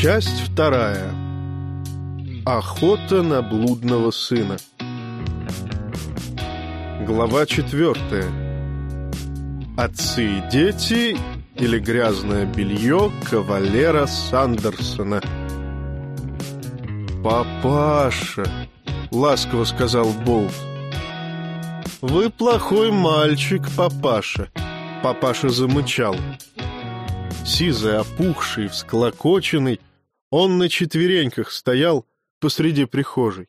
Часть вторая. Охота на блудного сына. Глава четвертая. Отцы и дети или грязное белье кавалера Сандерсона. «Папаша!» — ласково сказал Болт. «Вы плохой мальчик, папаша!» Папаша замычал. Сизый, опухший, всклокоченный, он на четвереньках стоял посреди прихожей.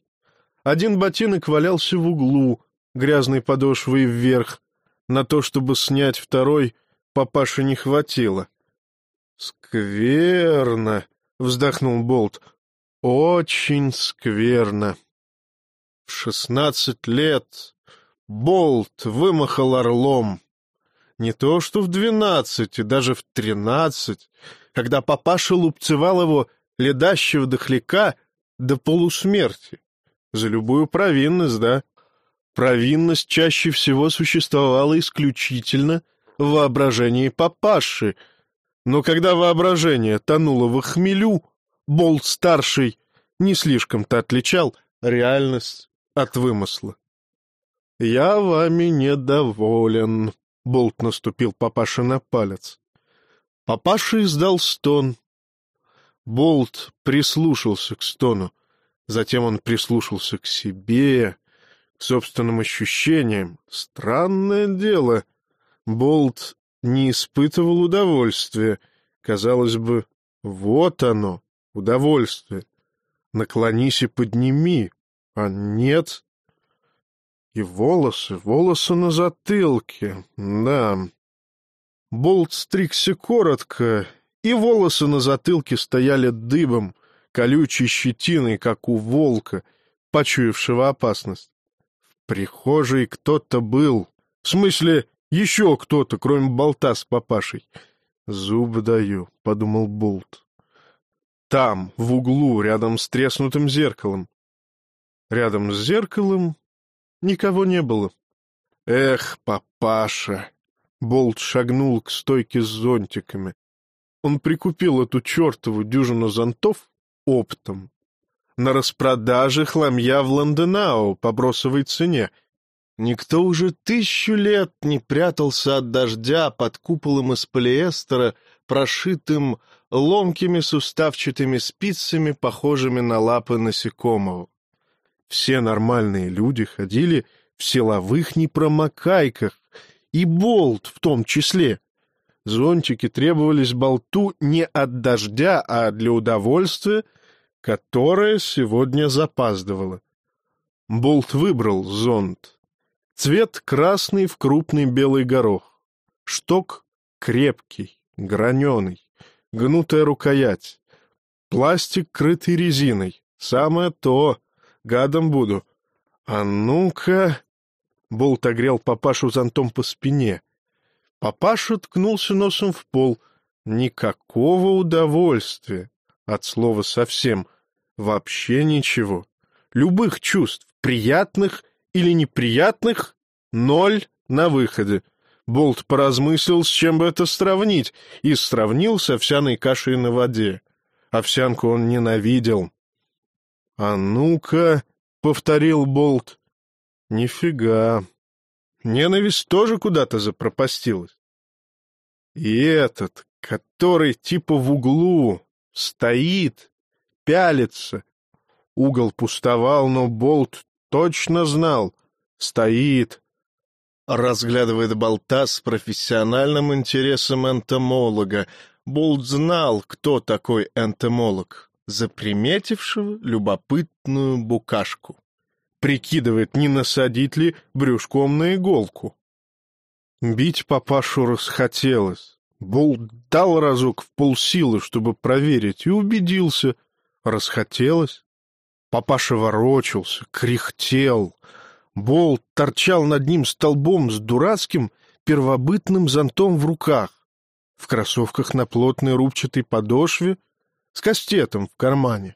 Один ботинок валялся в углу, грязной подошвой вверх. На то, чтобы снять второй, папаше не хватило. «Скверно!» — вздохнул Болт. «Очень скверно!» В шестнадцать лет Болт вымахал орлом. Не то что в двенадцать, и даже в тринадцать, когда папаша лупцевал его ледащего дохляка до полусмерти. За любую провинность, да? Провинность чаще всего существовала исключительно в воображении папаши. Но когда воображение тонуло в хмелю, Болт-старший не слишком-то отличал реальность от вымысла. «Я вами недоволен», — Болт наступил папаше на палец. Папаша издал стон. Болт прислушался к стону. Затем он прислушался к себе, к собственным ощущениям. Странное дело. Болт не испытывал удовольствия. Казалось бы, вот оно, удовольствие. Наклонись и подними. А нет, и волосы, волосы на затылке, да. Болт стригся коротко, и волосы на затылке стояли дыбом, колючей щетиной, как у волка, почуявшего опасность. В прихожей кто-то был. В смысле, еще кто-то, кроме болта с папашей. «Зуб даю», — подумал Болт. Там, в углу, рядом с треснутым зеркалом. Рядом с зеркалом Никого не было. Эх, папаша! Болт шагнул к стойке с зонтиками. Он прикупил эту чертову дюжину зонтов оптом. На распродаже хламья в Лондонау по бросовой цене. Никто уже тысячу лет не прятался от дождя под куполом из полиэстера, прошитым ломкими суставчатыми спицами, похожими на лапы насекомого. Все нормальные люди ходили в силовых непромокайках, и болт в том числе. Зонтики требовались болту не от дождя, а для удовольствия, которое сегодня запаздывало. Болт выбрал зонт. Цвет красный в крупный белый горох. Шток крепкий, граненый, гнутая рукоять. Пластик, крытый резиной. Самое то гадом буду. А ну-ка... Болт огрел папашу зонтом по спине. Папаша ткнулся носом в пол. Никакого удовольствия. От слова совсем. Вообще ничего. Любых чувств, приятных или неприятных, ноль на выходе. Болт поразмыслил, с чем бы это сравнить, и сравнил с овсяной кашей на воде. Овсянку он ненавидел. «А ну-ка!» — повторил Болт. «Нифига! Ненависть тоже куда-то запропастилась. И этот, который типа в углу, стоит, пялится. Угол пустовал, но Болт точно знал. Стоит. Разглядывает болта с профессиональным интересом энтомолога. Болт знал, кто такой энтомолог заприметившего любопытную букашку. Прикидывает, не насадить ли брюшком на иголку. Бить папашу расхотелось. Болт дал разок в полсилы, чтобы проверить, и убедился. Расхотелось. Папаша ворочался, кряхтел. Болт торчал над ним столбом с дурацким первобытным зонтом в руках. В кроссовках на плотной рубчатой подошве — с кастетом в кармане.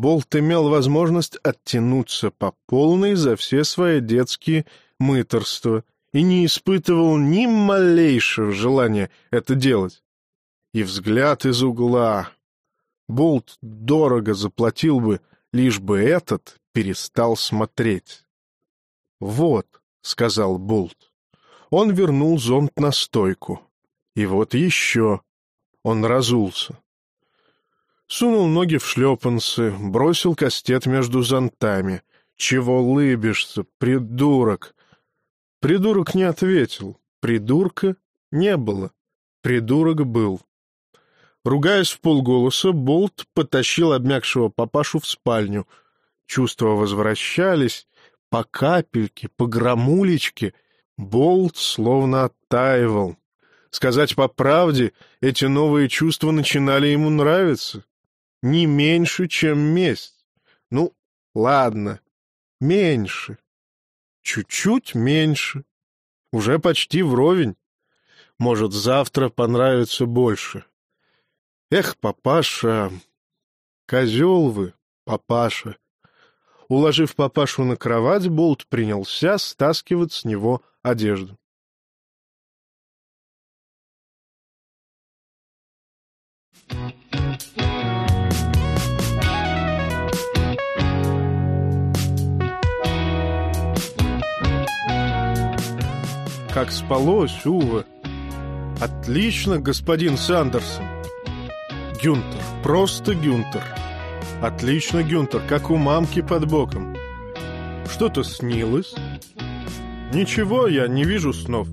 Болт имел возможность оттянуться по полной за все свои детские мыторства и не испытывал ни малейшего желания это делать. И взгляд из угла. Болт дорого заплатил бы, лишь бы этот перестал смотреть. «Вот», — сказал Болт. Он вернул зонт на стойку. «И вот еще». Он разулся. Сунул ноги в шлепанцы, бросил кастет между зонтами. «Чего лыбишься, придурок?» Придурок не ответил. Придурка не было. Придурок был. Ругаясь в полголоса, Болт потащил обмякшего папашу в спальню. Чувства возвращались, по капельке, по грамулечке. Болт словно оттаивал. Сказать по правде, эти новые чувства начинали ему нравиться. Не меньше, чем месть. Ну, ладно, меньше. Чуть-чуть меньше. Уже почти вровень. Может, завтра понравится больше. Эх, папаша, козел вы, папаша. Уложив папашу на кровать, Болт принялся стаскивать с него одежду. Как спалось, Ува. Отлично, господин Сандерсон. Гюнтер, просто Гюнтер. Отлично, Гюнтер, как у мамки под боком. Что-то снилось? Ничего, я не вижу снов.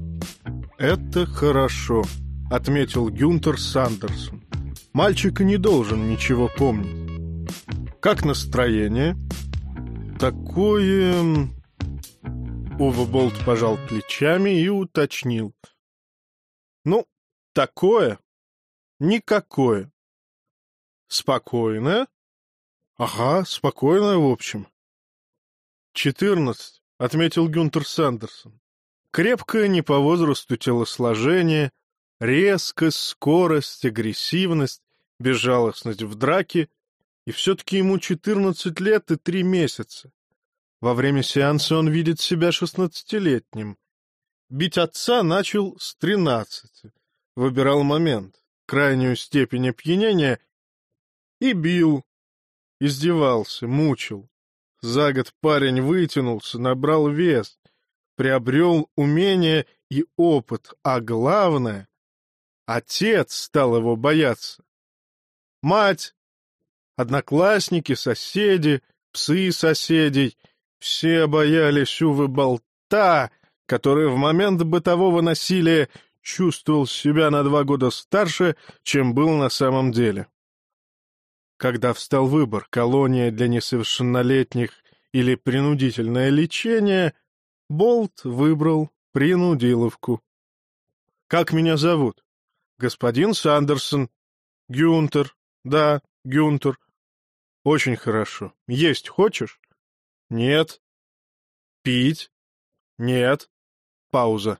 Это хорошо, отметил Гюнтер Сандерсон. Мальчик не должен ничего помнить. Как настроение? Такое... Ува Болт пожал плечами и уточнил. Ну, такое? Никакое. Спокойное? Ага, спокойное, в общем. Четырнадцать, отметил Гюнтер Сандерсон. Крепкое не по возрасту телосложение, резкость, скорость, агрессивность, безжалостность в драке, и все-таки ему четырнадцать лет и три месяца. Во время сеанса он видит себя шестнадцатилетним. Бить отца начал с тринадцати. Выбирал момент, крайнюю степень опьянения и бил. Издевался, мучил. За год парень вытянулся, набрал вес, приобрел умение и опыт, а главное — отец стал его бояться. Мать, одноклассники, соседи, псы соседей — все боялись Увы Болта, который в момент бытового насилия чувствовал себя на два года старше, чем был на самом деле. Когда встал выбор — колония для несовершеннолетних или принудительное лечение, Болт выбрал принудиловку. «Как меня зовут?» «Господин Сандерсон». «Гюнтер». «Да, Гюнтер». «Очень хорошо. Есть хочешь?» Нет. Пить? Нет. Пауза.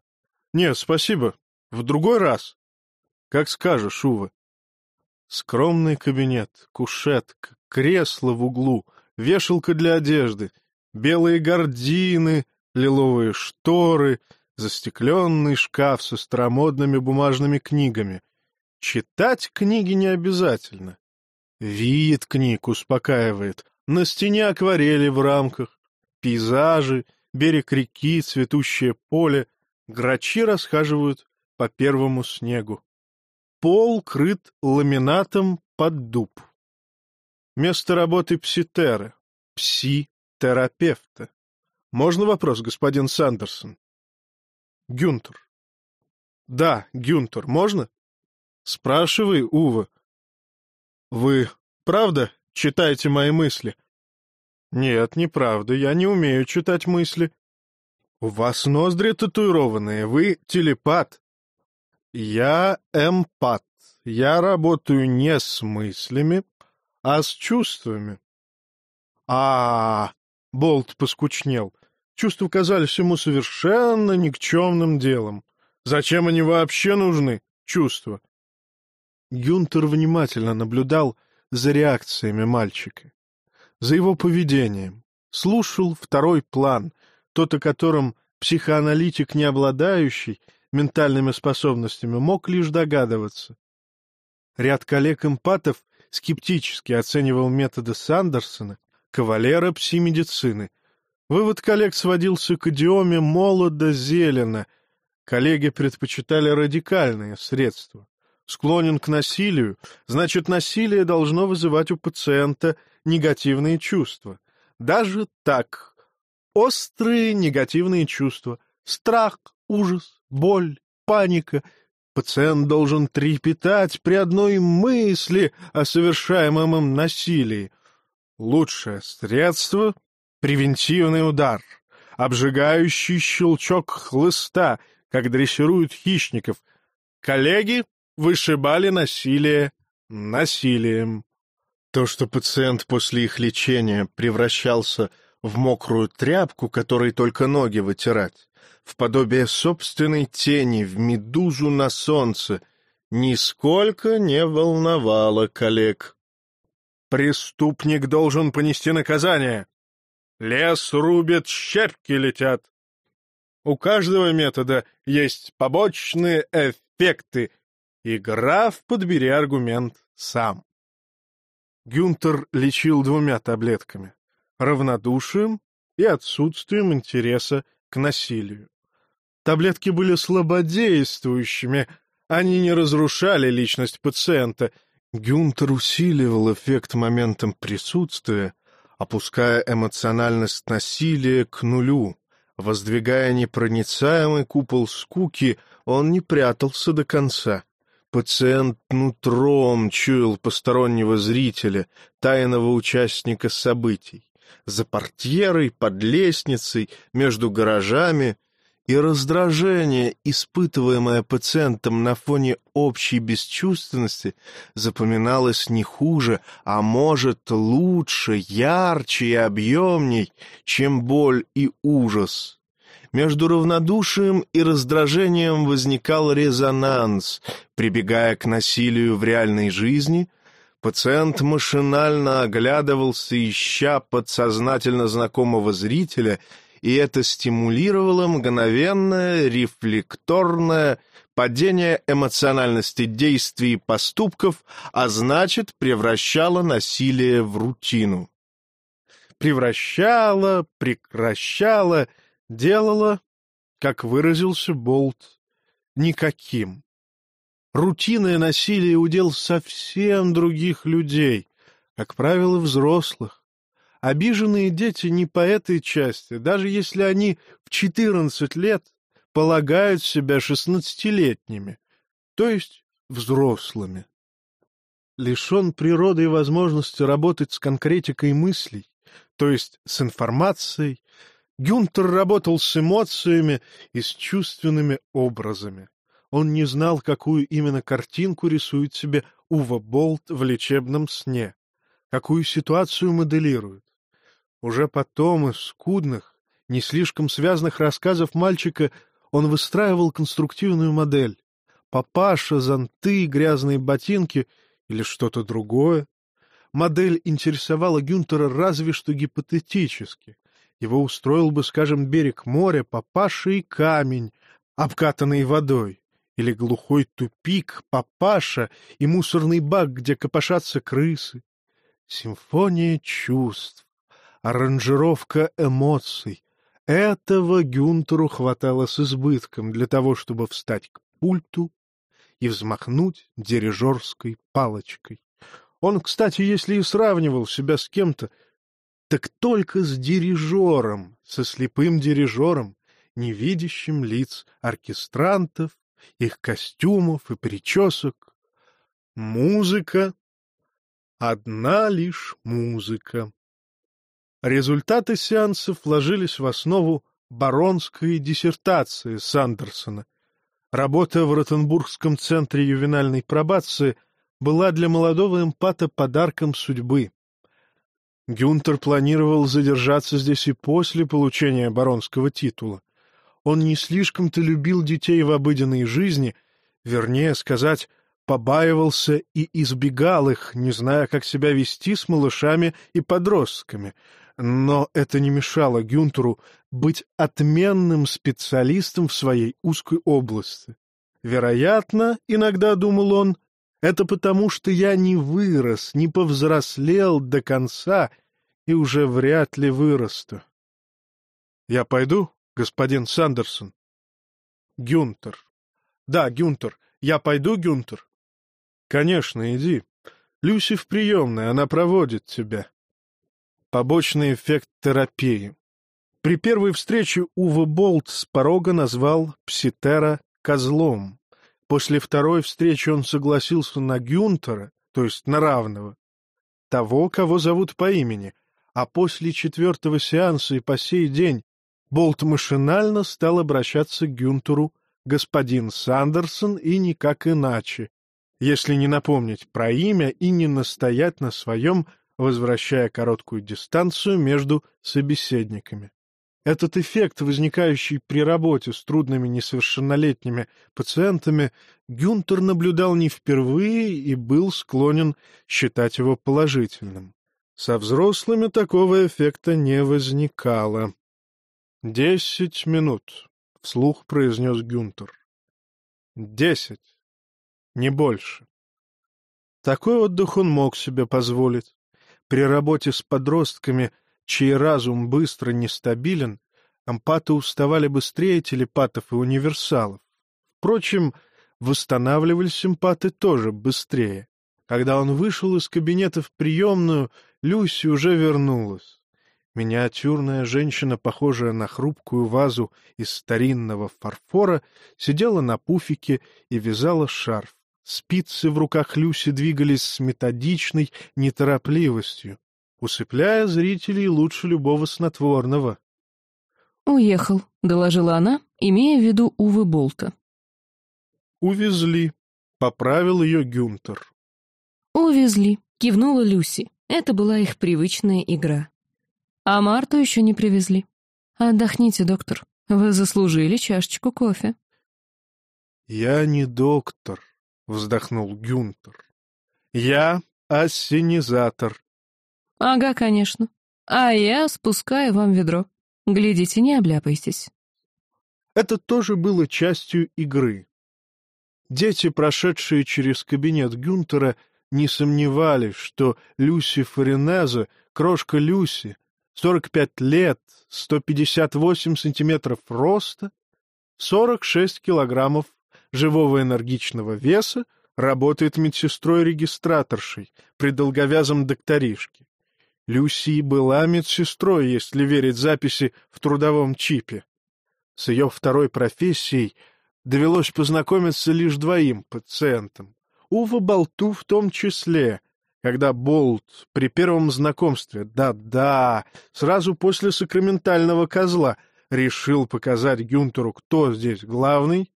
Нет, спасибо. В другой раз. Как скажешь, Ува. Скромный кабинет, кушетка, кресло в углу, вешалка для одежды, белые гардины, лиловые шторы, застекленный шкаф со старомодными бумажными книгами. Читать книги не обязательно. Вид книг успокаивает, на стене акварели в рамках, пейзажи, берег реки, цветущее поле, грачи расхаживают по первому снегу. Пол крыт ламинатом под дуб. Место работы пситера, пси-терапевта. Можно вопрос, господин Сандерсон? Гюнтер. Да, Гюнтер, можно? Спрашивай, Ува. Вы правда читаете мои мысли. Нет, неправда, я не умею читать мысли. У вас ноздри татуированные, вы телепат. Я эмпат. Я работаю не с мыслями, а с чувствами. А, -а, -а Болт поскучнел. Чувства казались ему совершенно никчемным делом. Зачем они вообще нужны, чувства? Гюнтер внимательно наблюдал за реакциями мальчика, за его поведением, слушал второй план, тот, о котором психоаналитик, не обладающий ментальными способностями, мог лишь догадываться. Ряд коллег-эмпатов скептически оценивал методы Сандерсона, кавалера пси-медицины. Вывод коллег сводился к идиоме «молодо-зелено». Коллеги предпочитали радикальные средства. Склонен к насилию, значит, насилие должно вызывать у пациента негативные чувства. Даже так. Острые негативные чувства. Страх, ужас, боль, паника. Пациент должен трепетать при одной мысли о совершаемом им насилии. Лучшее средство — превентивный удар, обжигающий щелчок хлыста, как дрессируют хищников. Коллеги вышибали насилие насилием. То, что пациент после их лечения превращался в мокрую тряпку, которой только ноги вытирать, в подобие собственной тени, в медузу на солнце, нисколько не волновало коллег. Преступник должен понести наказание. Лес рубят, щепки летят. У каждого метода есть побочные эффекты, и граф подбери аргумент сам. Гюнтер лечил двумя таблетками — равнодушием и отсутствием интереса к насилию. Таблетки были слабодействующими, они не разрушали личность пациента. Гюнтер усиливал эффект моментом присутствия, опуская эмоциональность насилия к нулю. Воздвигая непроницаемый купол скуки, он не прятался до конца. Пациент нутром чуял постороннего зрителя, тайного участника событий. За портьерой, под лестницей, между гаражами. И раздражение, испытываемое пациентом на фоне общей бесчувственности, запоминалось не хуже, а может лучше, ярче и объемней, чем боль и ужас. Между равнодушием и раздражением возникал резонанс. Прибегая к насилию в реальной жизни, пациент машинально оглядывался, ища подсознательно знакомого зрителя, и это стимулировало мгновенное, рефлекторное падение эмоциональности действий и поступков, а значит, превращало насилие в рутину. Превращало, прекращало — делала, как выразился Болт, никаким. Рутинное насилие удел совсем других людей, как правило, взрослых. Обиженные дети не по этой части, даже если они в четырнадцать лет полагают себя шестнадцатилетними, то есть взрослыми. Лишен природы и возможности работать с конкретикой мыслей, то есть с информацией, Гюнтер работал с эмоциями и с чувственными образами. Он не знал, какую именно картинку рисует себе Ува Болт в лечебном сне, какую ситуацию моделирует. Уже потом из скудных, не слишком связанных рассказов мальчика он выстраивал конструктивную модель. Папаша, зонты, грязные ботинки или что-то другое. Модель интересовала Гюнтера разве что гипотетически. Его устроил бы, скажем, берег моря, папаша и камень, обкатанный водой, или глухой тупик, папаша и мусорный бак, где копошатся крысы. Симфония чувств, аранжировка эмоций. Этого Гюнтеру хватало с избытком для того, чтобы встать к пульту и взмахнуть дирижерской палочкой. Он, кстати, если и сравнивал себя с кем-то, так только с дирижером, со слепым дирижером, не видящим лиц оркестрантов, их костюмов и причесок. Музыка. Одна лишь музыка. Результаты сеансов вложились в основу баронской диссертации Сандерсона. Работа в Ротенбургском центре ювенальной пробации была для молодого эмпата подарком судьбы. Гюнтер планировал задержаться здесь и после получения баронского титула. Он не слишком-то любил детей в обыденной жизни, вернее сказать, побаивался и избегал их, не зная, как себя вести с малышами и подростками. Но это не мешало Гюнтеру быть отменным специалистом в своей узкой области. Вероятно, иногда думал он, Это потому, что я не вырос, не повзрослел до конца и уже вряд ли вырасту. — Я пойду, господин Сандерсон? — Гюнтер. — Да, Гюнтер. Я пойду, Гюнтер? — Конечно, иди. Люси в приемной, она проводит тебя. Побочный эффект терапии. При первой встрече Уве Болт с порога назвал Пситера козлом. После второй встречи он согласился на Гюнтера, то есть на равного, того, кого зовут по имени, а после четвертого сеанса и по сей день Болт машинально стал обращаться к Гюнтеру господин Сандерсон и никак иначе, если не напомнить про имя и не настоять на своем, возвращая короткую дистанцию между собеседниками. Этот эффект, возникающий при работе с трудными несовершеннолетними пациентами, Гюнтер наблюдал не впервые и был склонен считать его положительным. Со взрослыми такого эффекта не возникало. «Десять минут», — вслух произнес Гюнтер. «Десять. Не больше». Такой отдых он мог себе позволить. При работе с подростками — чей разум быстро нестабилен, ампаты уставали быстрее телепатов и универсалов. Впрочем, восстанавливались эмпаты тоже быстрее. Когда он вышел из кабинета в приемную, Люси уже вернулась. Миниатюрная женщина, похожая на хрупкую вазу из старинного фарфора, сидела на пуфике и вязала шарф. Спицы в руках Люси двигались с методичной неторопливостью усыпляя зрителей лучше любого снотворного. «Уехал», — доложила она, имея в виду Увы Болта. «Увезли», — поправил ее Гюнтер. «Увезли», — кивнула Люси. Это была их привычная игра. «А Марту еще не привезли. Отдохните, доктор. Вы заслужили чашечку кофе». «Я не доктор», — вздохнул Гюнтер. «Я ассенизатор. «Ага, конечно. А я спускаю вам ведро. Глядите, не обляпайтесь». Это тоже было частью игры. Дети, прошедшие через кабинет Гюнтера, не сомневались, что Люси Фаринезе, крошка Люси, 45 лет, 158 сантиметров роста, 46 килограммов живого энергичного веса, работает медсестрой-регистраторшей при долговязом докторишке. Люси была медсестрой, если верить записи в трудовом чипе. С ее второй профессией довелось познакомиться лишь двоим пациентам. Ува Болту в том числе, когда Болт при первом знакомстве, да-да, сразу после сакраментального козла, решил показать Гюнтеру, кто здесь главный,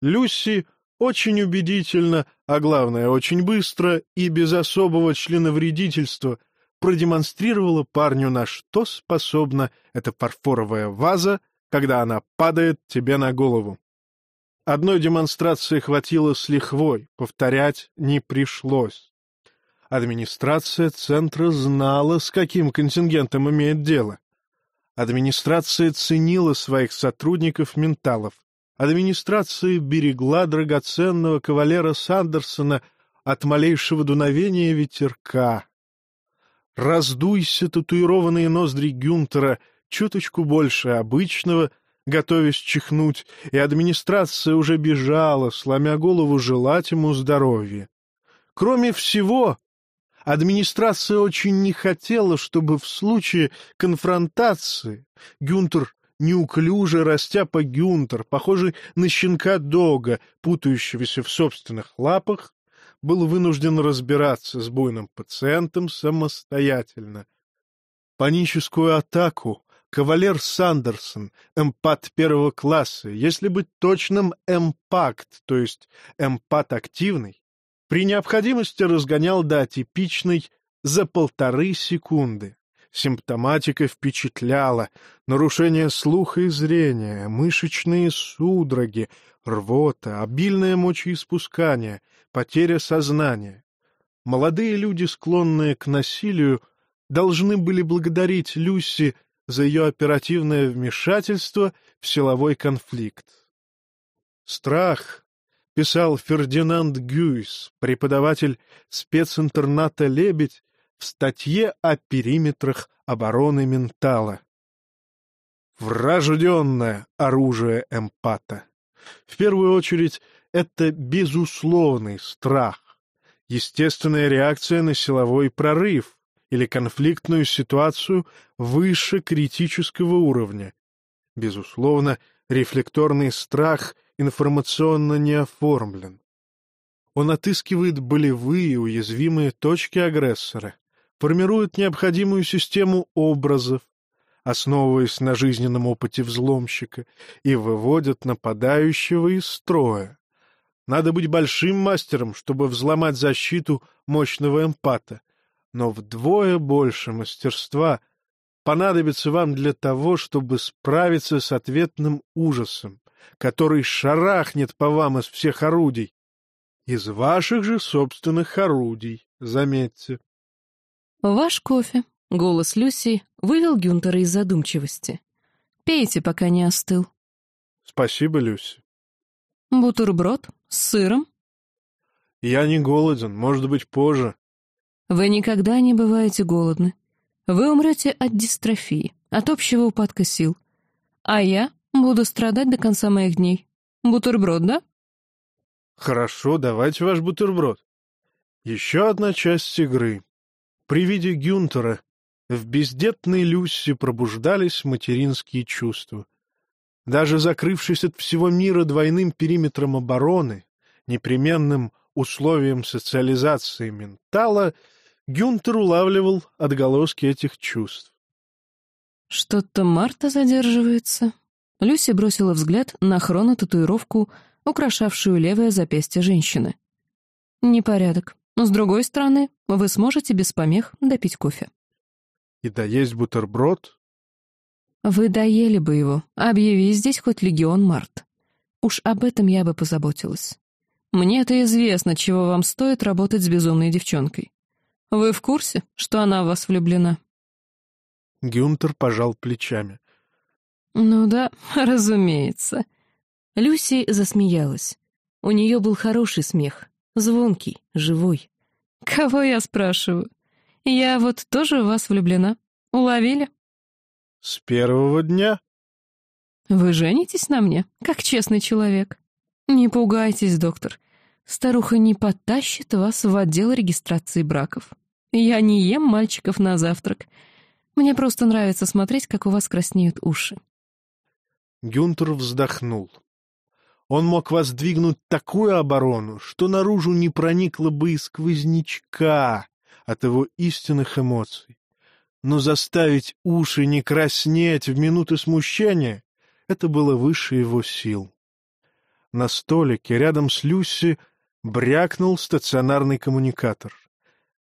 Люси очень убедительно, а главное, очень быстро и без особого членовредительства — продемонстрировала парню, на что способна эта фарфоровая ваза, когда она падает тебе на голову. Одной демонстрации хватило с лихвой, повторять не пришлось. Администрация центра знала, с каким контингентом имеет дело. Администрация ценила своих сотрудников-менталов. Администрация берегла драгоценного кавалера Сандерсона от малейшего дуновения ветерка. Раздуйся татуированные ноздри Гюнтера чуточку больше обычного, готовясь чихнуть, и администрация уже бежала, сломя голову желать ему здоровья. Кроме всего, администрация очень не хотела, чтобы в случае конфронтации Гюнтер неуклюже растяпа Гюнтер, похожий на щенка Дога, путающегося в собственных лапах, был вынужден разбираться с буйным пациентом самостоятельно. Паническую атаку кавалер Сандерсон, эмпат первого класса, если быть точным, эмпакт, то есть эмпат активный, при необходимости разгонял до атипичной за полторы секунды. Симптоматика впечатляла. Нарушение слуха и зрения, мышечные судороги, рвота, обильное мочеиспускание, потеря сознания. Молодые люди, склонные к насилию, должны были благодарить Люси за ее оперативное вмешательство в силовой конфликт. Страх писал Фердинанд Гюйс, преподаватель специнтерната «Лебедь», в статье о периметрах обороны ментала. Врожденное оружие эмпата. В первую очередь, это безусловный страх, естественная реакция на силовой прорыв или конфликтную ситуацию выше критического уровня. Безусловно, рефлекторный страх информационно не оформлен. Он отыскивает болевые, уязвимые точки агрессора, формирует необходимую систему образов, основываясь на жизненном опыте взломщика, и выводит нападающего из строя. Надо быть большим мастером, чтобы взломать защиту мощного эмпата, но вдвое больше мастерства понадобится вам для того, чтобы справиться с ответным ужасом, который шарахнет по вам из всех орудий. Из ваших же собственных орудий, заметьте. «Ваш кофе», — голос Люси вывел Гюнтера из задумчивости. «Пейте, пока не остыл». «Спасибо, Люси». «Бутерброд с сыром?» «Я не голоден, может быть, позже». «Вы никогда не бываете голодны. Вы умрете от дистрофии, от общего упадка сил. А я буду страдать до конца моих дней. Бутерброд, да?» «Хорошо, давайте ваш бутерброд. Еще одна часть игры. При виде Гюнтера в бездетной Люси пробуждались материнские чувства. Даже закрывшись от всего мира двойным периметром обороны, непременным условием социализации ментала, Гюнтер улавливал отголоски этих чувств. «Что-то Марта задерживается». Люси бросила взгляд на хронотатуировку, украшавшую левое запястье женщины. «Непорядок. Но, с другой стороны, вы сможете без помех допить кофе. И доесть бутерброд? Вы доели бы его, объяви здесь хоть легион Март. Уж об этом я бы позаботилась. мне это известно, чего вам стоит работать с безумной девчонкой. Вы в курсе, что она в вас влюблена? Гюнтер пожал плечами. Ну да, разумеется. Люси засмеялась. У нее был хороший смех, Звонкий, живой. Кого я спрашиваю? Я вот тоже в вас влюблена. Уловили? С первого дня. Вы женитесь на мне, как честный человек. Не пугайтесь, доктор. Старуха не потащит вас в отдел регистрации браков. Я не ем мальчиков на завтрак. Мне просто нравится смотреть, как у вас краснеют уши. Гюнтер вздохнул. Он мог воздвигнуть такую оборону, что наружу не проникло бы и сквознячка от его истинных эмоций. Но заставить уши не краснеть в минуты смущения — это было выше его сил. На столике рядом с Люси брякнул стационарный коммуникатор.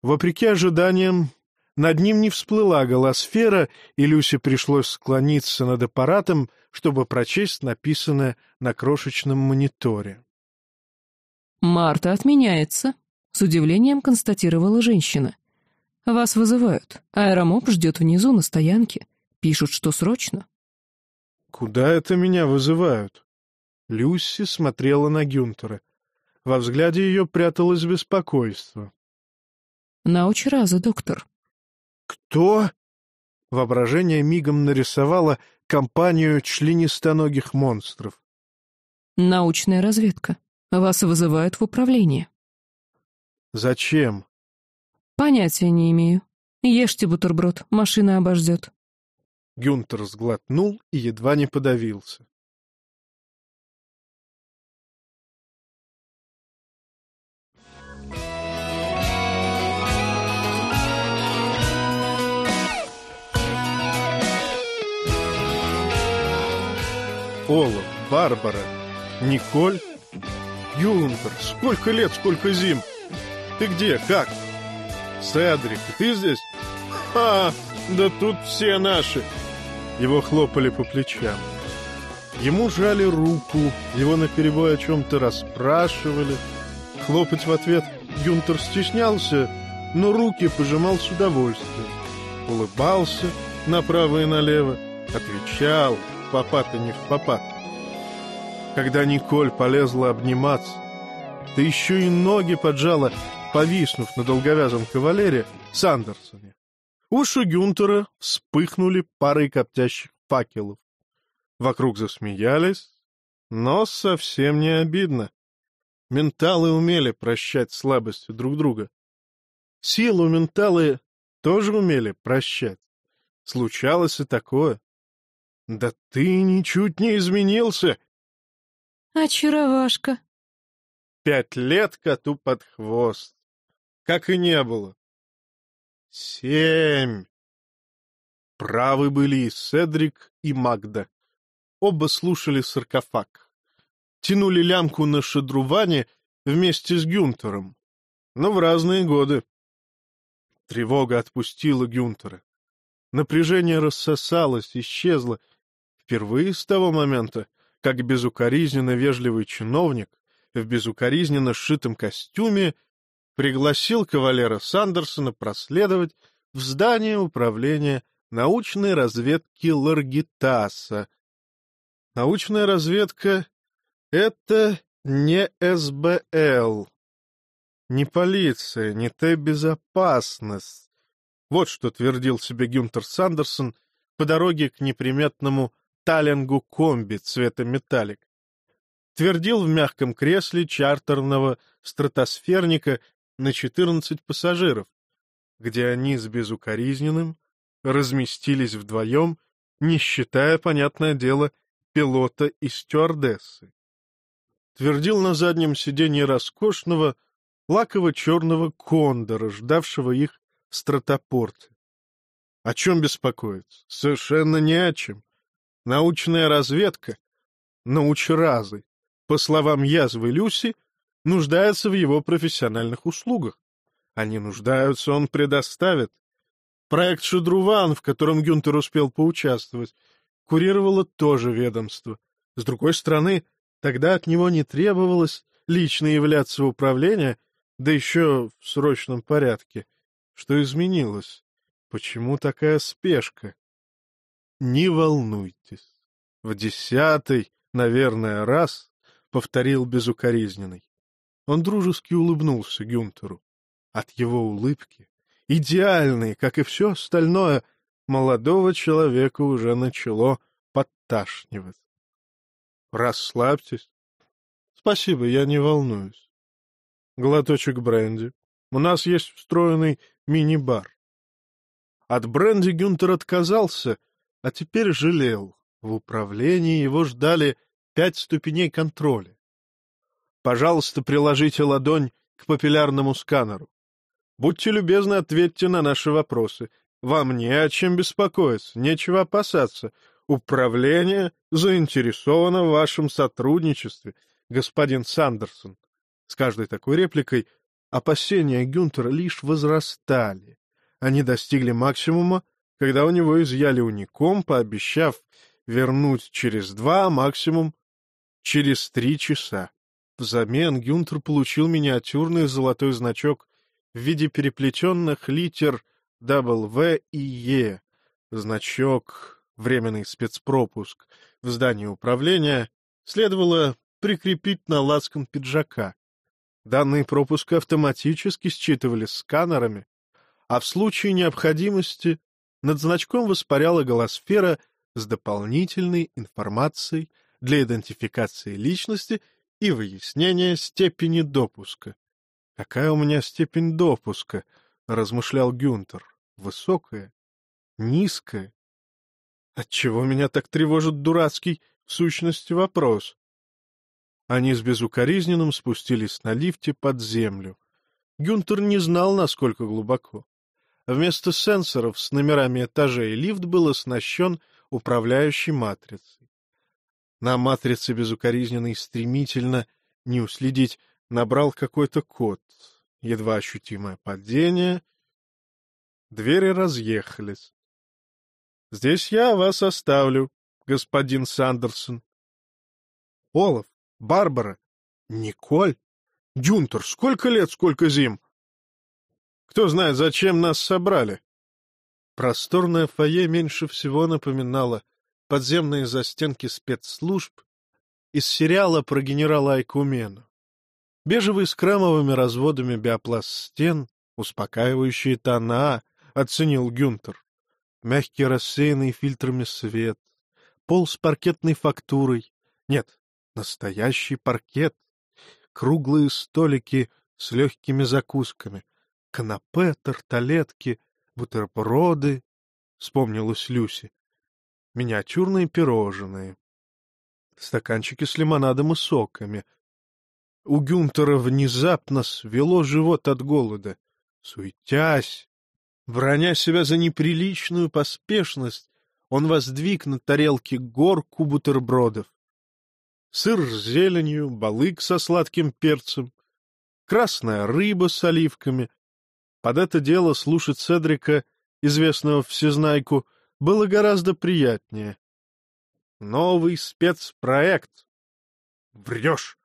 Вопреки ожиданиям, над ним не всплыла голосфера, и Люсе пришлось склониться над аппаратом, чтобы прочесть написанное на крошечном мониторе. «Марта отменяется», — с удивлением констатировала женщина. «Вас вызывают. Аэромоб ждет внизу на стоянке. Пишут, что срочно». «Куда это меня вызывают?» Люси смотрела на Гюнтера. Во взгляде ее пряталось беспокойство. «На раза, доктор», «Кто?» Воображение мигом нарисовало компанию членистоногих монстров. «Научная разведка. Вас вызывают в управление». «Зачем?» «Понятия не имею. Ешьте бутерброд, машина обождет». Гюнтер сглотнул и едва не подавился. Ола, Барбара, Николь. Юнтер, сколько лет, сколько зим. Ты где, как? Седрик, ты здесь? А, да тут все наши. Его хлопали по плечам. Ему жали руку, его наперебой о чем-то расспрашивали. Хлопать в ответ Гюнтер стеснялся, но руки пожимал с удовольствием. Улыбался направо и налево, отвечал, попад и не в попад. Когда Николь полезла обниматься, да еще и ноги поджала, повиснув на долговязом кавалере Сандерсоне. Уши Гюнтера вспыхнули парой коптящих факелов. Вокруг засмеялись, но совсем не обидно. Менталы умели прощать слабости друг друга. Силу менталы тоже умели прощать. Случалось и такое. Да ты ничуть не изменился. Очаровашка. Пять лет коту под хвост. Как и не было. Семь. Правы были и Седрик, и Магда. Оба слушали саркофаг. Тянули лямку на шедруване вместе с Гюнтером, но в разные годы. Тревога отпустила Гюнтера. Напряжение рассосалось, исчезло. Впервые с того момента, как безукоризненно вежливый чиновник в безукоризненно сшитом костюме пригласил кавалера Сандерсона проследовать в здание управления научной разведки Ларгитаса. Научная разведка — это не СБЛ, не полиция, не Т-безопасность. Вот что твердил себе Гюнтер Сандерсон по дороге к неприметному талингу комби цвета металлик. Твердил в мягком кресле чартерного стратосферника на 14 пассажиров, где они с безукоризненным разместились вдвоем, не считая, понятное дело, пилота и стюардессы. Твердил на заднем сиденье роскошного, лаково-черного кондора, ждавшего их в стратопорте. О чем беспокоиться? Совершенно не о чем. Научная разведка, научразы, по словам язвы Люси, нуждается в его профессиональных услугах. Они нуждаются, он предоставит. Проект «Шедруван», в котором Гюнтер успел поучаствовать, курировало тоже ведомство. С другой стороны, тогда от него не требовалось лично являться в управление, да еще в срочном порядке. Что изменилось? Почему такая спешка? Не волнуйтесь. В десятый, наверное, раз повторил безукоризненный. Он дружески улыбнулся Гюнтеру. От его улыбки, идеальной, как и все остальное, молодого человека уже начало подташнивать. Расслабьтесь. Спасибо, я не волнуюсь. Глоточек бренди. У нас есть встроенный мини-бар. От бренди Гюнтер отказался, а теперь жалел. В управлении его ждали пять ступеней контроля. Пожалуйста, приложите ладонь к папиллярному сканеру. Будьте любезны, ответьте на наши вопросы. Вам не о чем беспокоиться, нечего опасаться. Управление заинтересовано в вашем сотрудничестве, господин Сандерсон. С каждой такой репликой опасения Гюнтера лишь возрастали. Они достигли максимума, когда у него изъяли уником, пообещав вернуть через два, максимум через три часа. Взамен Гюнтер получил миниатюрный золотой значок в виде переплетенных литер W и E. Значок «Временный спецпропуск» в здании управления следовало прикрепить на лацкан пиджака. Данные пропуска автоматически считывались сканерами, а в случае необходимости над значком воспаряла голосфера с дополнительной информацией для идентификации личности и выяснения степени допуска. «Какая у меня степень допуска?» — размышлял Гюнтер. «Высокая? Низкая? Отчего меня так тревожит дурацкий, в сущности, вопрос?» Они с безукоризненным спустились на лифте под землю. Гюнтер не знал, насколько глубоко. Вместо сенсоров с номерами этажей лифт был оснащен управляющей матрицей. На матрице безукоризненный стремительно, не уследить, набрал какой-то код. Едва ощутимое падение. Двери разъехались. — Здесь я вас оставлю, господин Сандерсон. — Олаф, Барбара, Николь, Дюнтер, сколько лет, сколько зим? Кто знает, зачем нас собрали? Просторное фойе меньше всего напоминало подземные застенки спецслужб из сериала про генерала Айкумену. Бежевые с кремовыми разводами биопласт стен, успокаивающие тона, оценил Гюнтер. Мягкий рассеянный фильтрами свет, пол с паркетной фактурой. Нет, настоящий паркет. Круглые столики с легкими закусками, канапе, тарталетки, бутерброды, — вспомнилась Люси. Миниатюрные пирожные. Стаканчики с лимонадом и соками. У Гюнтера внезапно свело живот от голода. Суетясь, броня себя за неприличную поспешность, он воздвиг на тарелке горку бутербродов. Сыр с зеленью, балык со сладким перцем, красная рыба с оливками. Под это дело слушать Седрика, известного всезнайку, было гораздо приятнее. Новый спецпроект. Врешь.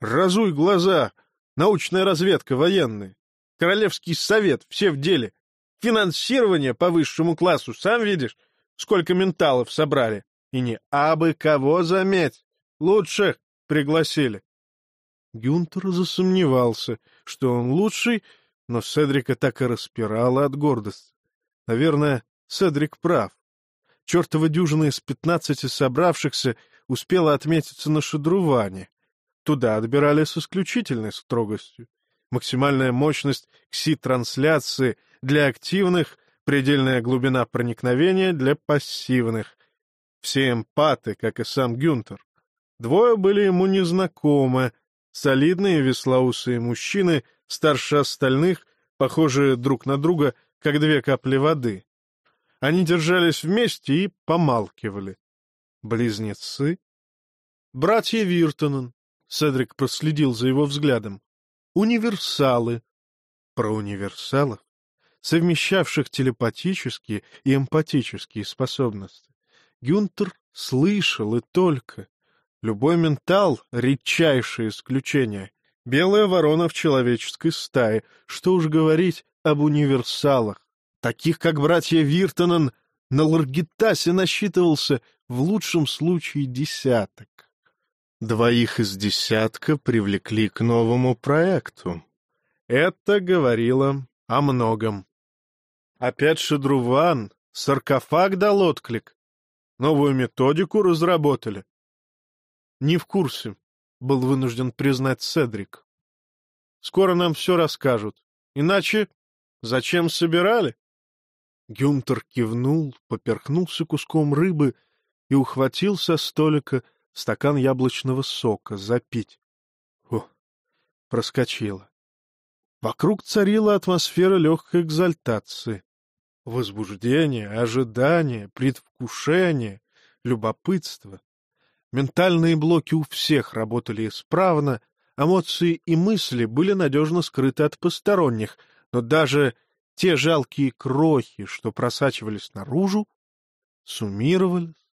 Разуй глаза. Научная разведка, военные. Королевский совет, все в деле. Финансирование по высшему классу, сам видишь, сколько менталов собрали. И не абы кого заметь. Лучших пригласили. Гюнтер засомневался, что он лучший, но Седрика так и распирала от гордости. Наверное, Седрик прав. Чертова дюжина из пятнадцати собравшихся успела отметиться на шедруване. Туда отбирали с исключительной строгостью. Максимальная мощность КСИ-трансляции для активных, предельная глубина проникновения для пассивных. Все эмпаты, как и сам Гюнтер. Двое были ему незнакомы, солидные веслоусые мужчины, старше остальных, похожие друг на друга, как две капли воды. Они держались вместе и помалкивали. Близнецы? Братья Виртонен. Седрик проследил за его взглядом. Универсалы. Про универсалов, совмещавших телепатические и эмпатические способности. Гюнтер слышал и только. Любой ментал — редчайшее исключение. Белая ворона в человеческой стае. Что уж говорить об универсалах. Таких, как братья Виртонен, на Ларгитасе насчитывался в лучшем случае десяток. Двоих из десятка привлекли к новому проекту. Это говорило о многом. Опять Шедруван, саркофаг дал отклик. Новую методику разработали. Не в курсе, был вынужден признать Седрик. Скоро нам все расскажут. Иначе зачем собирали? Гюнтер кивнул, поперхнулся куском рыбы и ухватил со столика стакан яблочного сока запить. О, проскочило. Вокруг царила атмосфера легкой экзальтации. Возбуждение, ожидание, предвкушение, любопытство. Ментальные блоки у всех работали исправно, эмоции и мысли были надежно скрыты от посторонних, но даже те жалкие крохи, что просачивались наружу, суммировались,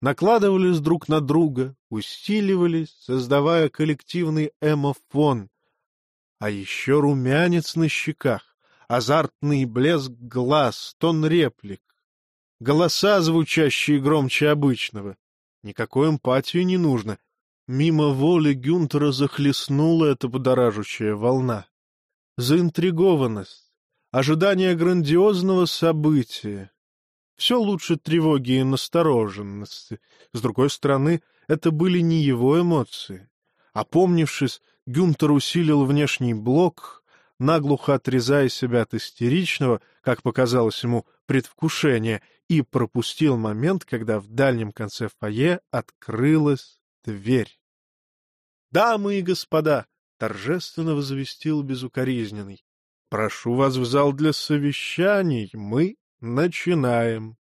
накладывались друг на друга, усиливались, создавая коллективный эмофон. А еще румянец на щеках, азартный блеск глаз, тон реплик, голоса, звучащие громче обычного. Никакой эмпатии не нужно. Мимо воли Гюнтера захлестнула эта будоражущая волна. Заинтригованность, ожидание грандиозного события. Все лучше тревоги и настороженности. С другой стороны, это были не его эмоции. Опомнившись, Гюнтер усилил внешний блок, наглухо отрезая себя от истеричного, как показалось ему, предвкушения, и пропустил момент, когда в дальнем конце фойе открылась дверь. «Дамы и господа!» — торжественно возвестил безукоризненный. Прошу вас в зал для совещаний. Мы начинаем.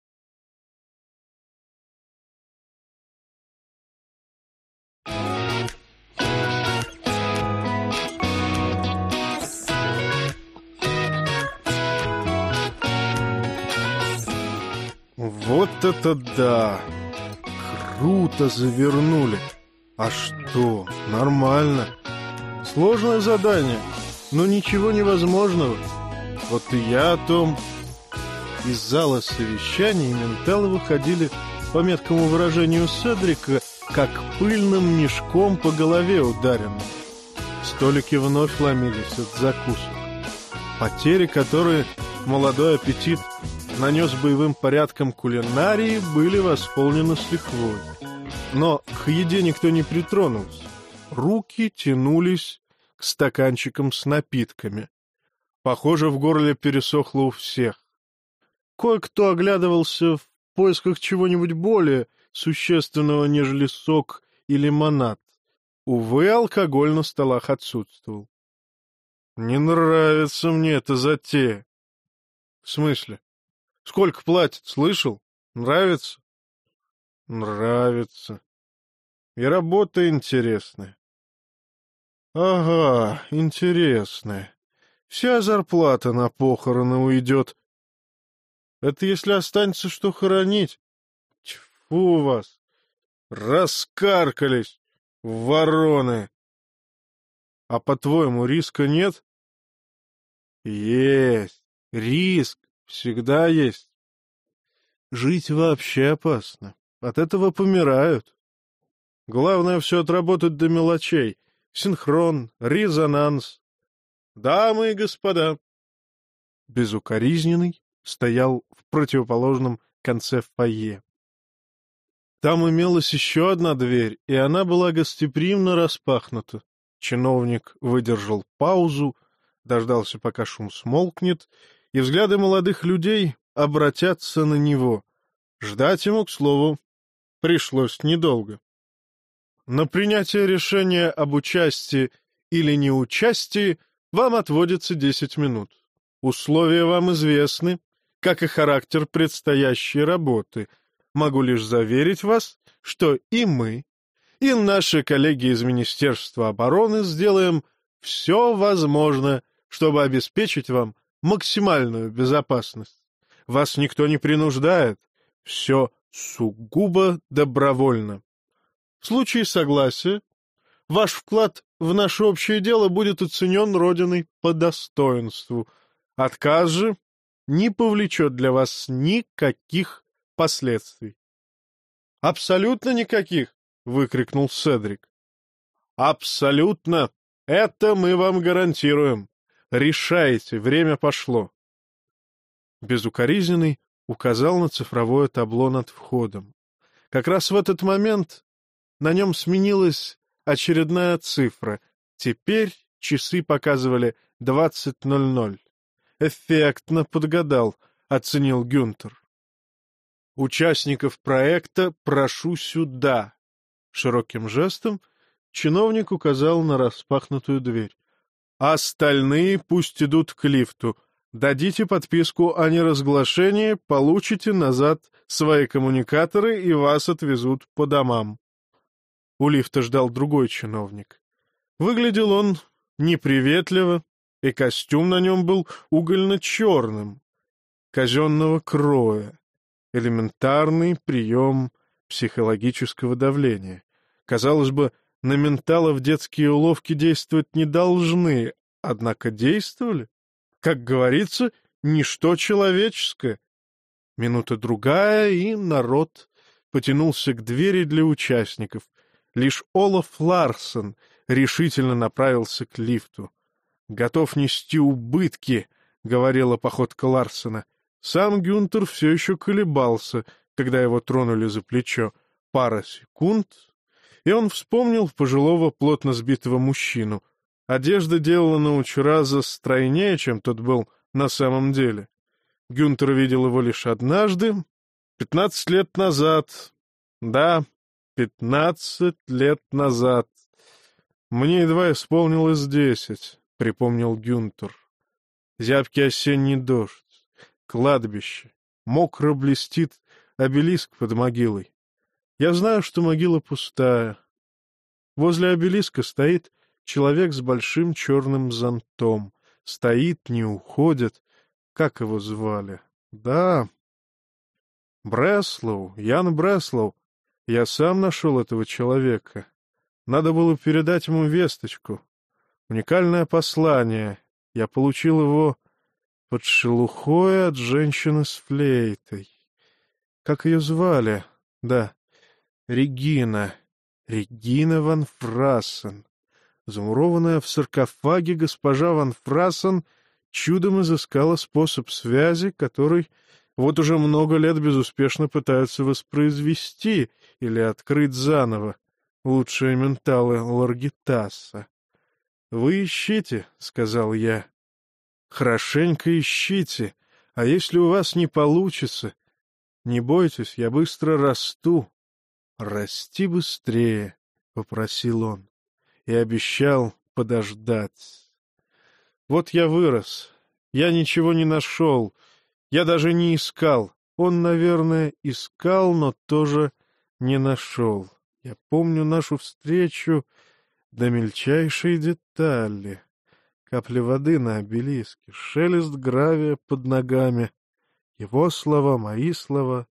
Вот это да! Круто завернули! А что, нормально. Сложное задание — но ничего невозможного. Вот и я о том. Из зала совещаний менталы выходили, по меткому выражению Седрика, как пыльным мешком по голове ударенным. Столики вновь ломились от закусок. Потери, которые молодой аппетит нанес боевым порядком кулинарии, были восполнены с лихвой. Но к еде никто не притронулся. Руки тянулись к стаканчикам с напитками. Похоже, в горле пересохло у всех. Кое-кто оглядывался в поисках чего-нибудь более существенного, нежели сок и лимонад. Увы, алкоголь на столах отсутствовал. — Не нравится мне эта затея. — В смысле? Сколько платят, слышал? Нравится? — Нравится. И работа интересная. — Ага, интересная. Вся зарплата на похороны уйдет. Это если останется что хоронить. Тьфу вас! Раскаркались, вороны! А по-твоему, риска нет? Есть. Риск всегда есть. Жить вообще опасно. От этого помирают. Главное все отработать до мелочей. Синхрон, резонанс. Дамы и господа. Безукоризненный стоял в противоположном конце фойе. Там имелась еще одна дверь, и она была гостеприимно распахнута. Чиновник выдержал паузу, дождался, пока шум смолкнет, и взгляды молодых людей обратятся на него. Ждать ему, к слову, пришлось недолго. На принятие решения об участии или неучастии вам отводится десять минут. Условия вам известны, как и характер предстоящей работы. Могу лишь заверить вас, что и мы, и наши коллеги из Министерства обороны сделаем все возможное, чтобы обеспечить вам максимальную безопасность. Вас никто не принуждает, все сугубо добровольно. В случае согласия, ваш вклад в наше общее дело будет оценен Родиной по достоинству. Отказ же не повлечет для вас никаких последствий. Абсолютно никаких. — выкрикнул Седрик. «Абсолютно! Это мы вам гарантируем! Решайте, время пошло!» Безукоризненный указал на цифровое табло над входом. Как раз в этот момент на нем сменилась очередная цифра. Теперь часы показывали 20.00. «Эффектно подгадал», — оценил Гюнтер. «Участников проекта прошу сюда», Широким жестом чиновник указал на распахнутую дверь. «Остальные пусть идут к лифту. Дадите подписку о неразглашении, получите назад свои коммуникаторы и вас отвезут по домам». У лифта ждал другой чиновник. Выглядел он неприветливо, и костюм на нем был угольно-черным, казенного кроя. Элементарный прием психологического давления. Казалось бы, на менталов детские уловки действовать не должны, однако действовали. Как говорится, ничто человеческое. Минута-другая, и народ потянулся к двери для участников. Лишь Олаф Ларсон решительно направился к лифту. «Готов нести убытки», — говорила походка Ларсона. Сам Гюнтер все еще колебался — когда его тронули за плечо. Пара секунд, и он вспомнил пожилого плотно сбитого мужчину. Одежда делала научраза стройнее, чем тот был на самом деле. Гюнтер видел его лишь однажды, пятнадцать лет назад. Да, пятнадцать лет назад. Мне едва исполнилось десять, — припомнил Гюнтер. Зябкий осенний дождь, кладбище, мокро блестит обелиск под могилой. Я знаю, что могила пустая. Возле обелиска стоит человек с большим черным зонтом. Стоит, не уходит. Как его звали? Да. Бреслоу, Ян Бреслоу. Я сам нашел этого человека. Надо было передать ему весточку. Уникальное послание. Я получил его под шелухой от женщины с флейтой. Как ее звали? Да, Регина. Регина ван Фрассен. Замурованная в саркофаге госпожа Ван Фрассен чудом изыскала способ связи, который вот уже много лет безуспешно пытаются воспроизвести или открыть заново лучшие менталы Ларгитаса. — Вы ищите, — сказал я. — Хорошенько ищите, а если у вас не получится, не бойтесь, я быстро расту. — Расти быстрее, — попросил он, и обещал подождать. Вот я вырос, я ничего не нашел, я даже не искал. Он, наверное, искал, но тоже не нашел. Я помню нашу встречу до мельчайшей детали. Капли воды на обелиске, шелест гравия под ногами. Его слова, мои слова.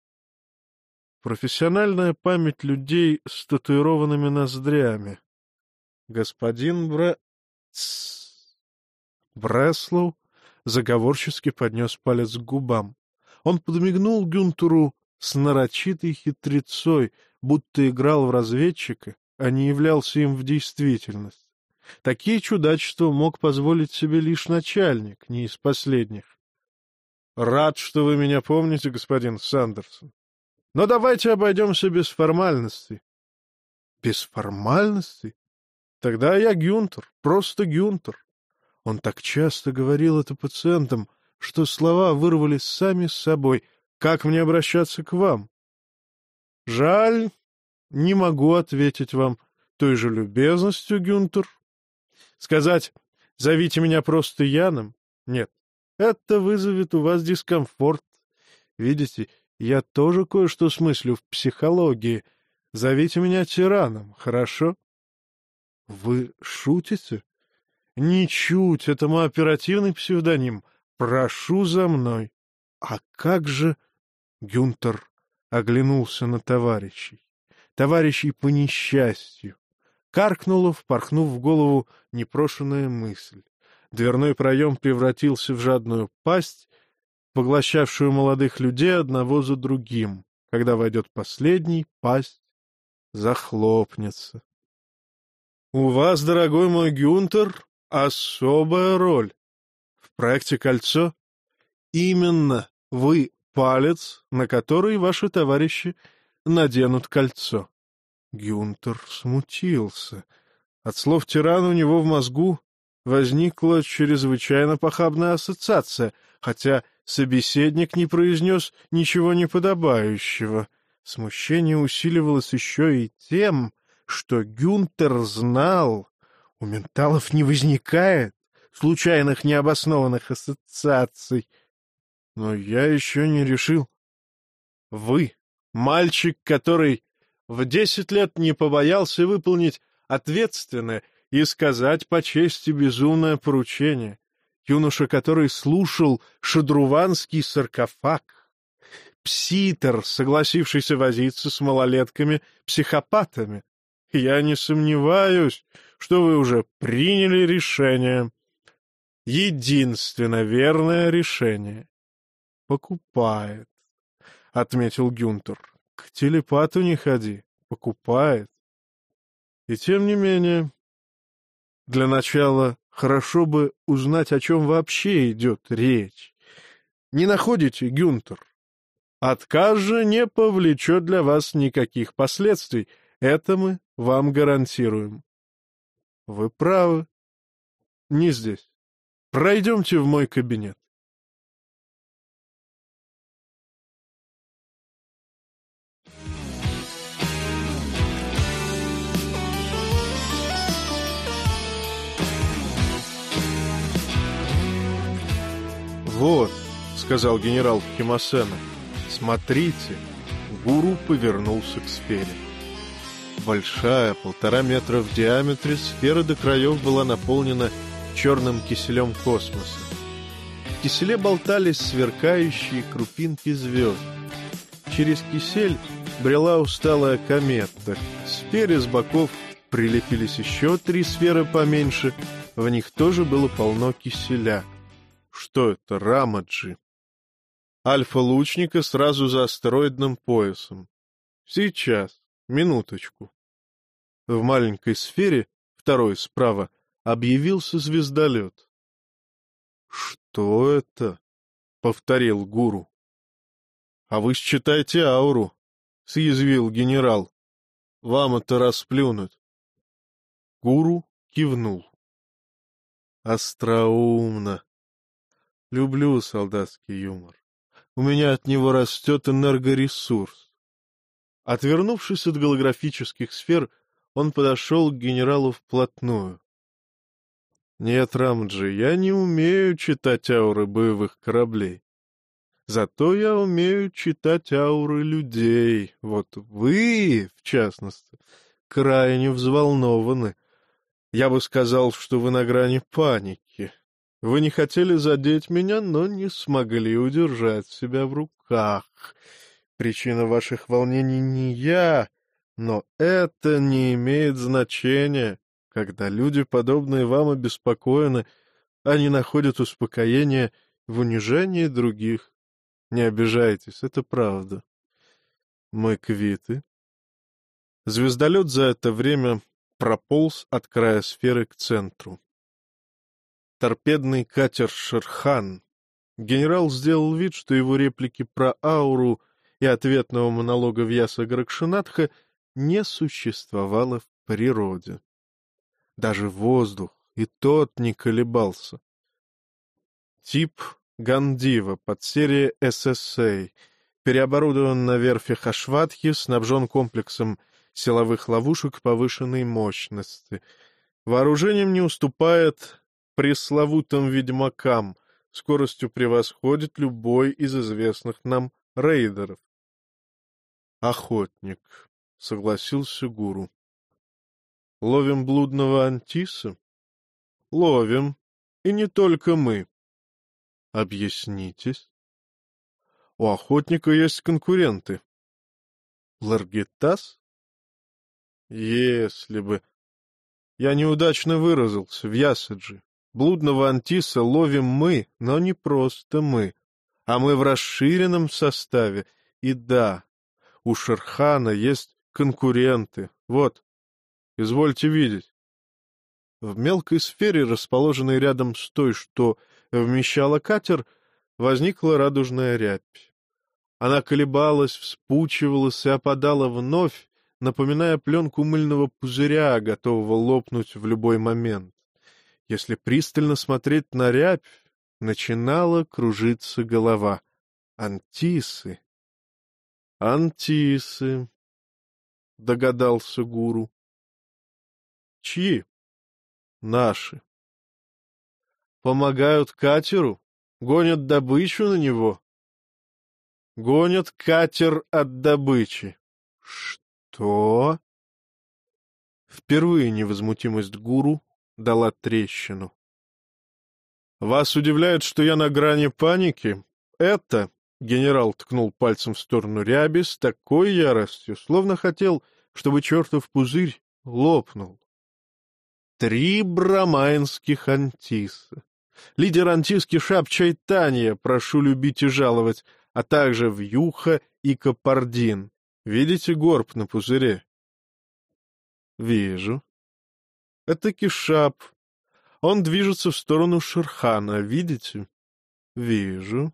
Профессиональная память людей с татуированными ноздрями. Господин Бре... Бреслоу заговорчески поднес палец к губам. Он подмигнул Гюнтеру с нарочитой хитрецой, будто играл в разведчика, а не являлся им в действительности. Такие чудачества мог позволить себе лишь начальник, не из последних. — Рад, что вы меня помните, господин Сандерсон. Но давайте обойдемся без формальностей. — Без формальностей? Тогда я Гюнтер, просто Гюнтер. Он так часто говорил это пациентам, что слова вырвались сами с собой. Как мне обращаться к вам? Жаль, не могу ответить вам той же любезностью, Гюнтер. Сказать «зовите меня просто Яном» — нет. Это вызовет у вас дискомфорт. Видите, я тоже кое-что смыслю в психологии. Зовите меня тираном, хорошо? Вы шутите? Ничуть, это мой оперативный псевдоним. Прошу за мной. А как же... Гюнтер оглянулся на товарищей. Товарищей по несчастью. Каркнула, впорхнув в голову непрошенная мысль. Дверной проем превратился в жадную пасть, поглощавшую молодых людей одного за другим. Когда войдет последний, пасть захлопнется. — У вас, дорогой мой Гюнтер, особая роль. В проекте «Кольцо» именно вы палец, на который ваши товарищи наденут кольцо. Гюнтер смутился. От слов тирана у него в мозгу возникла чрезвычайно похабная ассоциация, хотя собеседник не произнес ничего неподобающего. Смущение усиливалось еще и тем, что Гюнтер знал, у менталов не возникает случайных необоснованных ассоциаций. Но я еще не решил. Вы, мальчик, который в десять лет не побоялся выполнить ответственное и сказать по чести безумное поручение, юноша, который слушал шадруванский саркофаг, пситер, согласившийся возиться с малолетками-психопатами. Я не сомневаюсь, что вы уже приняли решение. Единственно верное решение. Покупает, — отметил Гюнтер. К телепату не ходи, покупает. И тем не менее, для начала хорошо бы узнать, о чем вообще идет речь. Не находите, Гюнтер? Отказ же не повлечет для вас никаких последствий. Это мы вам гарантируем. Вы правы. Не здесь. Пройдемте в мой кабинет. «Вот», — сказал генерал Химосена, — «смотрите». Гуру повернулся к сфере. Большая, полтора метра в диаметре, сфера до краев была наполнена черным киселем космоса. В киселе болтались сверкающие крупинки звезд. Через кисель брела усталая комета. Сфере с боков прилепились еще три сферы поменьше, в них тоже было полно киселя. Что это, Рамаджи? Альфа-лучника сразу за астероидным поясом. Сейчас, минуточку. В маленькой сфере, второй справа, объявился звездолет. — Что это? — повторил гуру. — А вы считайте ауру, — съязвил генерал. — Вам это расплюнуть. Гуру кивнул. — Остроумно. Люблю солдатский юмор. У меня от него растет энергоресурс. Отвернувшись от голографических сфер, он подошел к генералу вплотную. — Нет, Рамджи, я не умею читать ауры боевых кораблей. Зато я умею читать ауры людей. Вот вы, в частности, крайне взволнованы. Я бы сказал, что вы на грани паники. Вы не хотели задеть меня, но не смогли удержать себя в руках. Причина ваших волнений не я, но это не имеет значения. Когда люди, подобные вам, обеспокоены, они находят успокоение в унижении других. Не обижайтесь, это правда. Мы квиты. Звездолет за это время прополз от края сферы к центру торпедный катер «Шерхан». Генерал сделал вид, что его реплики про ауру и ответного монолога Вьяса Гракшинатха не существовало в природе. Даже воздух и тот не колебался. Тип Гандива под серией SSA переоборудован на верфи Хашватхи, снабжен комплексом силовых ловушек повышенной мощности. Вооружением не уступает пресловутым ведьмакам скоростью превосходит любой из известных нам рейдеров. Охотник, — согласился гуру. Ловим блудного антиса? Ловим. И не только мы. Объяснитесь. У охотника есть конкуренты. Ларгитас? Если бы... Я неудачно выразился в Ясаджи. Блудного антиса ловим мы, но не просто мы, а мы в расширенном составе. И да, у Шерхана есть конкуренты. Вот, извольте видеть. В мелкой сфере, расположенной рядом с той, что вмещала катер, возникла радужная рябь. Она колебалась, вспучивалась и опадала вновь, напоминая пленку мыльного пузыря, готового лопнуть в любой момент. Если пристально смотреть на рябь, начинала кружиться голова. Антисы. Антисы, догадался гуру. Чьи? Наши. Помогают катеру? Гонят добычу на него? Гонят катер от добычи. Что? Впервые невозмутимость гуру дала трещину. «Вас удивляет, что я на грани паники? Это...» — генерал ткнул пальцем в сторону ряби с такой яростью, словно хотел, чтобы чертов пузырь лопнул. Три брамайнских антиса. Лидер антиски Шап Чайтанья, прошу любить и жаловать, а также Вьюха и Капардин. Видите горб на пузыре? — Вижу. Это Кишап. Он движется в сторону Шерхана, видите? Вижу.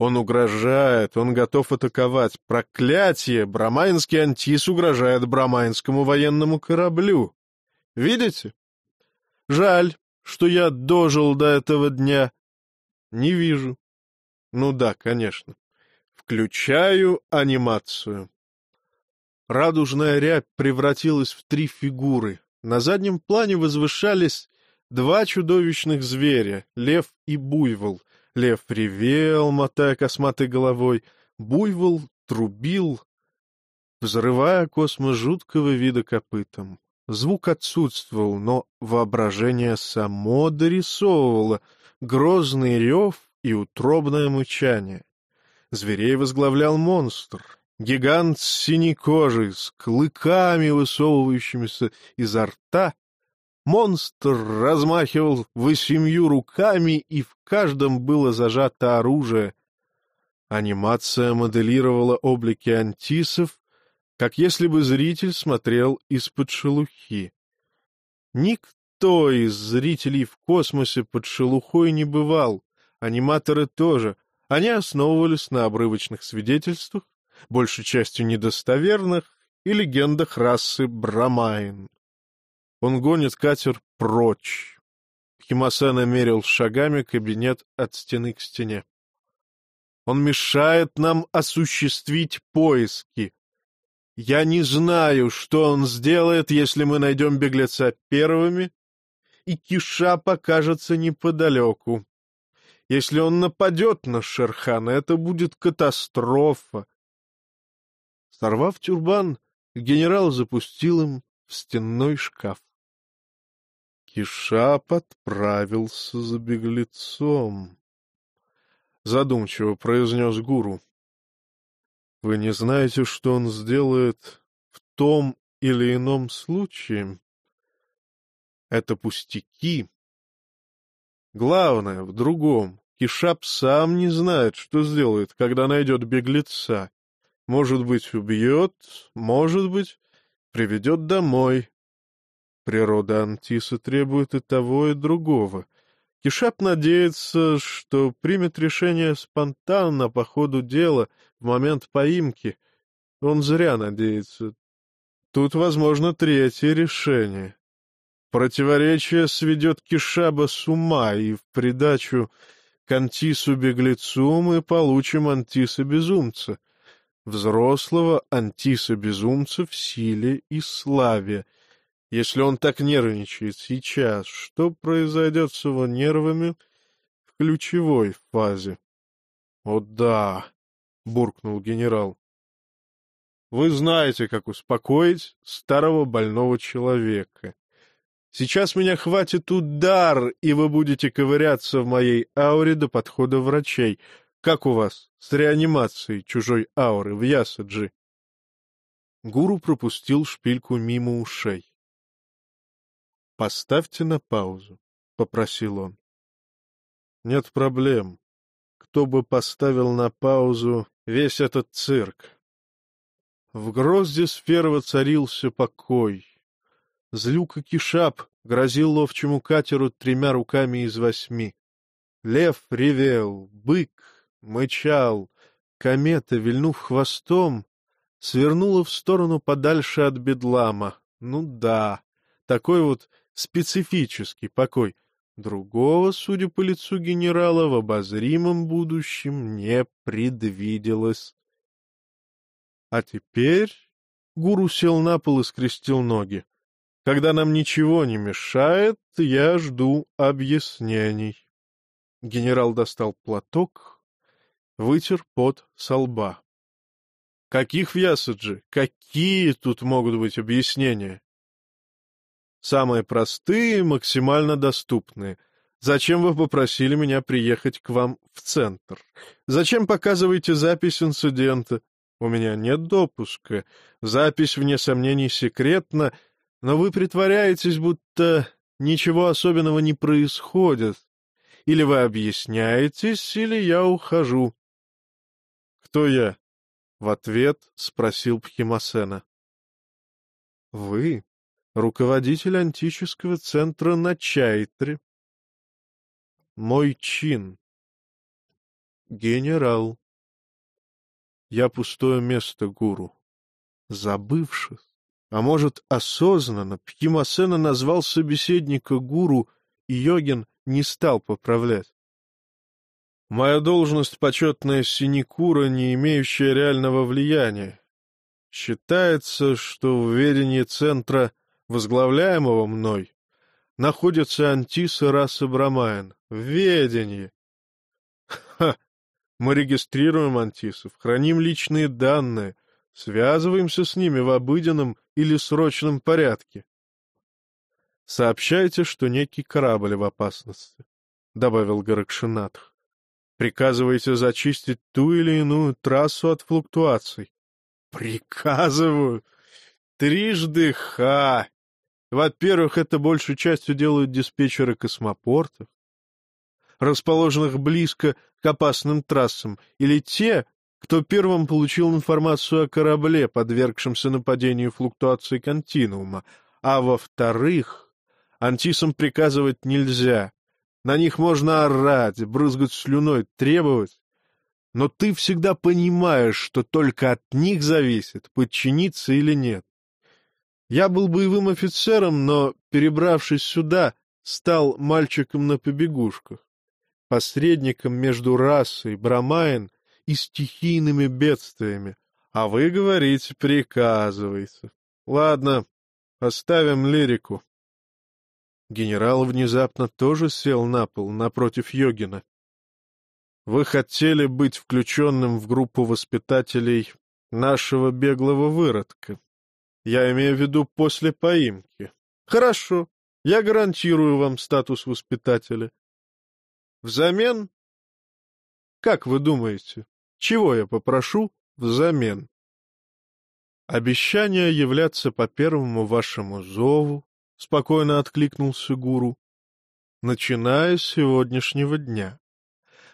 Он угрожает, он готов атаковать. Проклятие! Брамайнский антис угрожает брамайнскому военному кораблю. Видите? Жаль, что я дожил до этого дня. Не вижу. Ну да, конечно. Включаю анимацию. Радужная рябь превратилась в три фигуры. На заднем плане возвышались два чудовищных зверя — лев и буйвол. Лев ревел, мотая косматой головой, буйвол трубил, взрывая космос жуткого вида копытом. Звук отсутствовал, но воображение само дорисовывало грозный рев и утробное мычание. Зверей возглавлял монстр, Гигант с синей кожей, с клыками, высовывающимися изо рта. Монстр размахивал восемью руками, и в каждом было зажато оружие. Анимация моделировала облики антисов, как если бы зритель смотрел из-под шелухи. Никто из зрителей в космосе под шелухой не бывал, аниматоры тоже. Они основывались на обрывочных свидетельствах, большей частью недостоверных, и легендах расы Брамайн. Он гонит катер прочь. Химасена мерил шагами кабинет от стены к стене. Он мешает нам осуществить поиски. Я не знаю, что он сделает, если мы найдем беглеца первыми, и Киша покажется неподалеку. Если он нападет на Шерхана, это будет катастрофа. Сорвав тюрбан, генерал запустил им в стенной шкаф. Киша подправился за беглецом. Задумчиво произнес гуру. Вы не знаете, что он сделает в том или ином случае? Это пустяки. Главное в другом. Кишап сам не знает, что сделает, когда найдет беглеца. Может быть, убьет, может быть, приведет домой. Природа Антиса требует и того, и другого. Кишап надеется, что примет решение спонтанно по ходу дела в момент поимки. Он зря надеется. Тут возможно третье решение. Противоречие сведет Кишаба с ума, и в придачу к Антису-беглецу мы получим Антиса-безумца, взрослого Антиса-безумца в силе и славе. Если он так нервничает сейчас, что произойдет с его нервами в ключевой фазе? — О да, — буркнул генерал. — Вы знаете, как успокоить старого больного человека. Сейчас меня хватит удар, и вы будете ковыряться в моей ауре до подхода врачей. Как у вас с реанимацией чужой ауры в Ясаджи? Гуру пропустил шпильку мимо ушей. — Поставьте на паузу, — попросил он. — Нет проблем. Кто бы поставил на паузу весь этот цирк? В грозде сфер воцарился покой. Злюка Кишап грозил ловчему катеру тремя руками из восьми. Лев ревел, бык мычал, комета, вильнув хвостом, свернула в сторону подальше от бедлама. Ну да, такой вот специфический покой. Другого, судя по лицу генерала, в обозримом будущем не предвиделось. А теперь гуру сел на пол и скрестил ноги. Когда нам ничего не мешает, я жду объяснений. Генерал достал платок, вытер пот со лба. Каких в Ясаджи? Какие тут могут быть объяснения? Самые простые, максимально доступные. Зачем вы попросили меня приехать к вам в центр? Зачем показываете запись инцидента? У меня нет допуска. Запись, вне сомнений, секретна, но вы притворяетесь, будто ничего особенного не происходит. Или вы объясняетесь, или я ухожу. — Кто я? — в ответ спросил Пхимасена. — Вы — руководитель антического центра на Чайтре. — Мой чин. — Генерал. Я пустое место, гуру. Забывшись, а может, осознанно, Пхимасена назвал собеседника гуру, и йогин не стал поправлять. Моя должность — почетная синекура, не имеющая реального влияния. Считается, что в ведении центра, возглавляемого мной, находится Антиса расы Брамаин. В ведении. Ха! Мы регистрируем антисов, храним личные данные, связываемся с ними в обыденном или срочном порядке. Сообщайте, что некий корабль в опасности, — добавил Гаракшинатх. Приказывайте зачистить ту или иную трассу от флуктуаций. Приказываю. Трижды ха. Во-первых, это большей частью делают диспетчеры космопортов, расположенных близко к опасным трассам, или те, кто первым получил информацию о корабле, подвергшемся нападению флуктуации континуума, а во-вторых, Антисам приказывать нельзя. На них можно орать, брызгать слюной, требовать. Но ты всегда понимаешь, что только от них зависит, подчиниться или нет. Я был боевым офицером, но, перебравшись сюда, стал мальчиком на побегушках, посредником между расой Брамаин и стихийными бедствиями. А вы говорите, приказывайте. Ладно, оставим лирику. Генерал внезапно тоже сел на пол напротив Йогина. Вы хотели быть включенным в группу воспитателей нашего беглого выродка. Я имею в виду после поимки. Хорошо, я гарантирую вам статус воспитателя. Взамен? Как вы думаете, чего я попрошу взамен? Обещание являться по первому вашему зову, — спокойно откликнулся гуру, — начиная с сегодняшнего дня.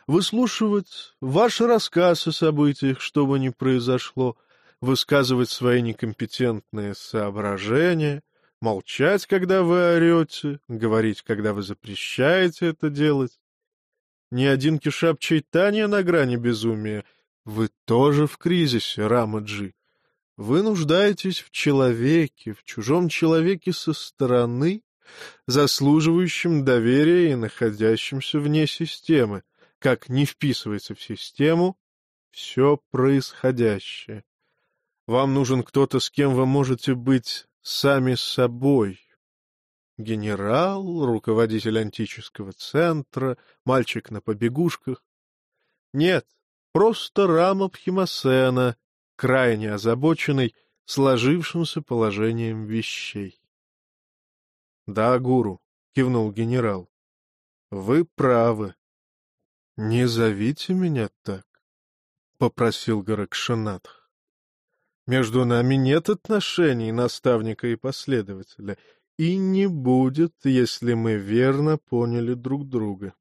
Выслушивать ваш рассказ о событиях, что бы ни произошло, высказывать свои некомпетентные соображения, молчать, когда вы орете, говорить, когда вы запрещаете это делать. Ни один кишап чайтания на грани безумия. Вы тоже в кризисе, Рамаджи. Вы нуждаетесь в человеке, в чужом человеке со стороны, заслуживающем доверия и находящемся вне системы, как не вписывается в систему все происходящее. Вам нужен кто-то, с кем вы можете быть сами собой. Генерал, руководитель антического центра, мальчик на побегушках. Нет, просто Рама Пхимасена, крайне озабоченный сложившимся положением вещей. — Да, гуру, — кивнул генерал, — вы правы. — Не зовите меня так, — попросил Гаракшанатх. Между нами нет отношений наставника и последователя, и не будет, если мы верно поняли друг друга.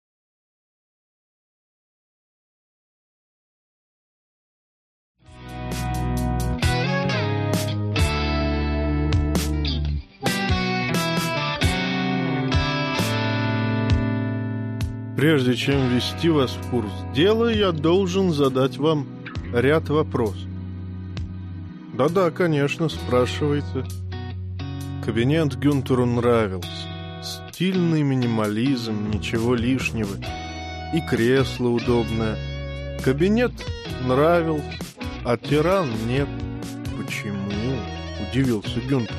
Прежде чем ввести вас в курс дела, я должен задать вам ряд вопросов. Да-да, конечно, спрашивайте. Кабинет Гюнтеру нравился. Стильный минимализм, ничего лишнего. И кресло удобное. Кабинет нравился, а тиран нет. Почему? Удивился Гюнтер.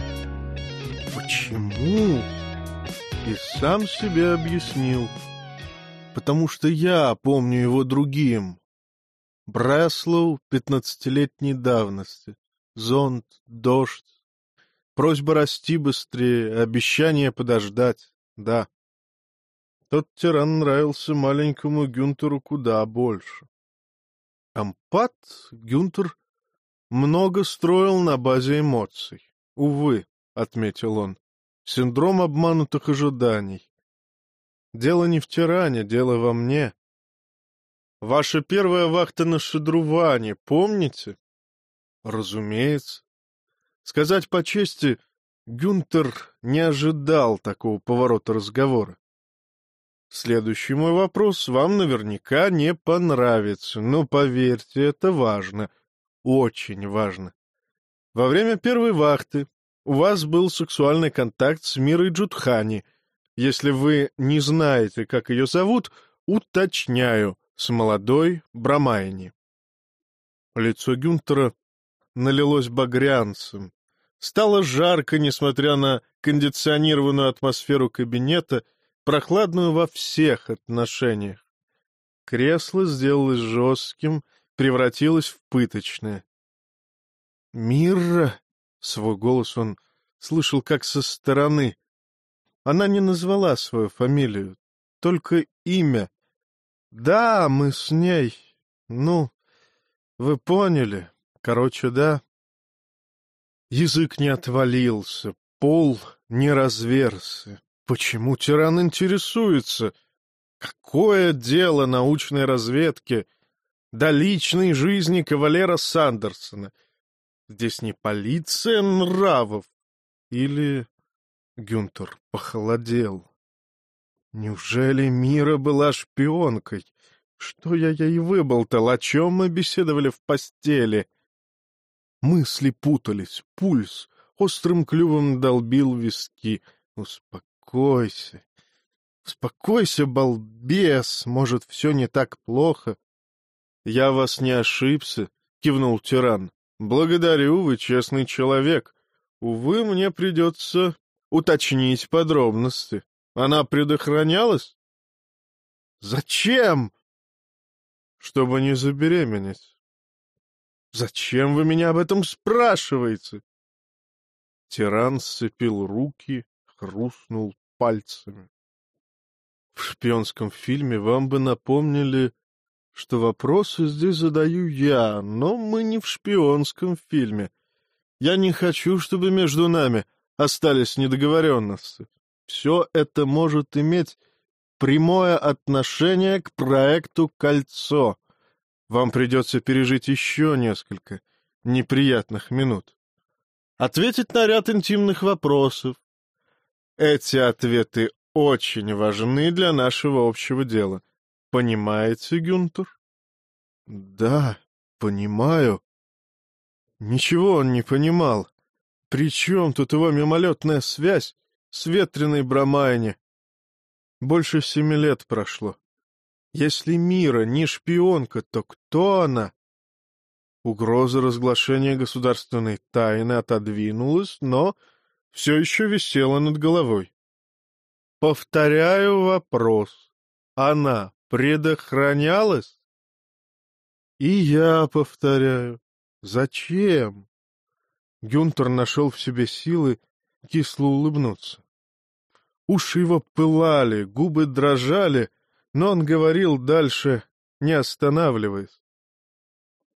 Почему? И сам себе объяснил. Потому что я помню его другим. Бреслоу пятнадцатилетней давности зонт, дождь. Просьба расти быстрее, обещание подождать, да. Тот тиран нравился маленькому Гюнтеру куда больше. Ампат Гюнтер много строил на базе эмоций. Увы, — отметил он, — синдром обманутых ожиданий. Дело не в тиране, дело во мне. Ваша первая вахта на Шедруване, помните? Разумеется. Сказать по чести, Гюнтер не ожидал такого поворота разговора. Следующий мой вопрос вам наверняка не понравится, но поверьте, это важно, очень важно. Во время первой вахты у вас был сексуальный контакт с Мирой Джудхани. Если вы не знаете, как ее зовут, уточняю, с молодой Брамайни. Лицо Гюнтера налилось багрянцем. Стало жарко, несмотря на кондиционированную атмосферу кабинета, прохладную во всех отношениях. Кресло сделалось жестким, превратилось в пыточное. «Мирра!» — свой голос он слышал как со стороны. Она не назвала свою фамилию, только имя. «Да, мы с ней. Ну, вы поняли». Короче, да. Язык не отвалился, пол не разверся. Почему тиран интересуется? Какое дело научной разведки до личной жизни кавалера Сандерсона? Здесь не полиция нравов или Гюнтер похолодел. Неужели Мира была шпионкой? Что я ей выболтал? О чем мы беседовали в постели? Мысли путались, пульс острым клювом долбил виски. Успокойся, успокойся, балбес, может, все не так плохо. Я вас не ошибся, кивнул тиран. Благодарю, вы честный человек. Увы, мне придется уточнить подробности. Она предохранялась? Зачем? Чтобы не забеременеть. Зачем вы меня об этом спрашиваете? Тиран сцепил руки, хрустнул пальцами. В шпионском фильме вам бы напомнили, что вопросы здесь задаю я, но мы не в шпионском фильме. Я не хочу, чтобы между нами остались недоговоренности. Все это может иметь прямое отношение к проекту «Кольцо». Вам придется пережить еще несколько неприятных минут. Ответить на ряд интимных вопросов. Эти ответы очень важны для нашего общего дела. Понимаете, Гюнтер? Да, понимаю. Ничего он не понимал. При чем тут его мимолетная связь с ветреной Брамайне? Больше семи лет прошло. Если Мира не шпионка, то кто она? Угроза разглашения государственной тайны отодвинулась, но все еще висела над головой. Повторяю вопрос. Она предохранялась? И я повторяю. Зачем? Гюнтер нашел в себе силы кисло улыбнуться. Уши его пылали, губы дрожали, но он говорил дальше, не останавливаясь.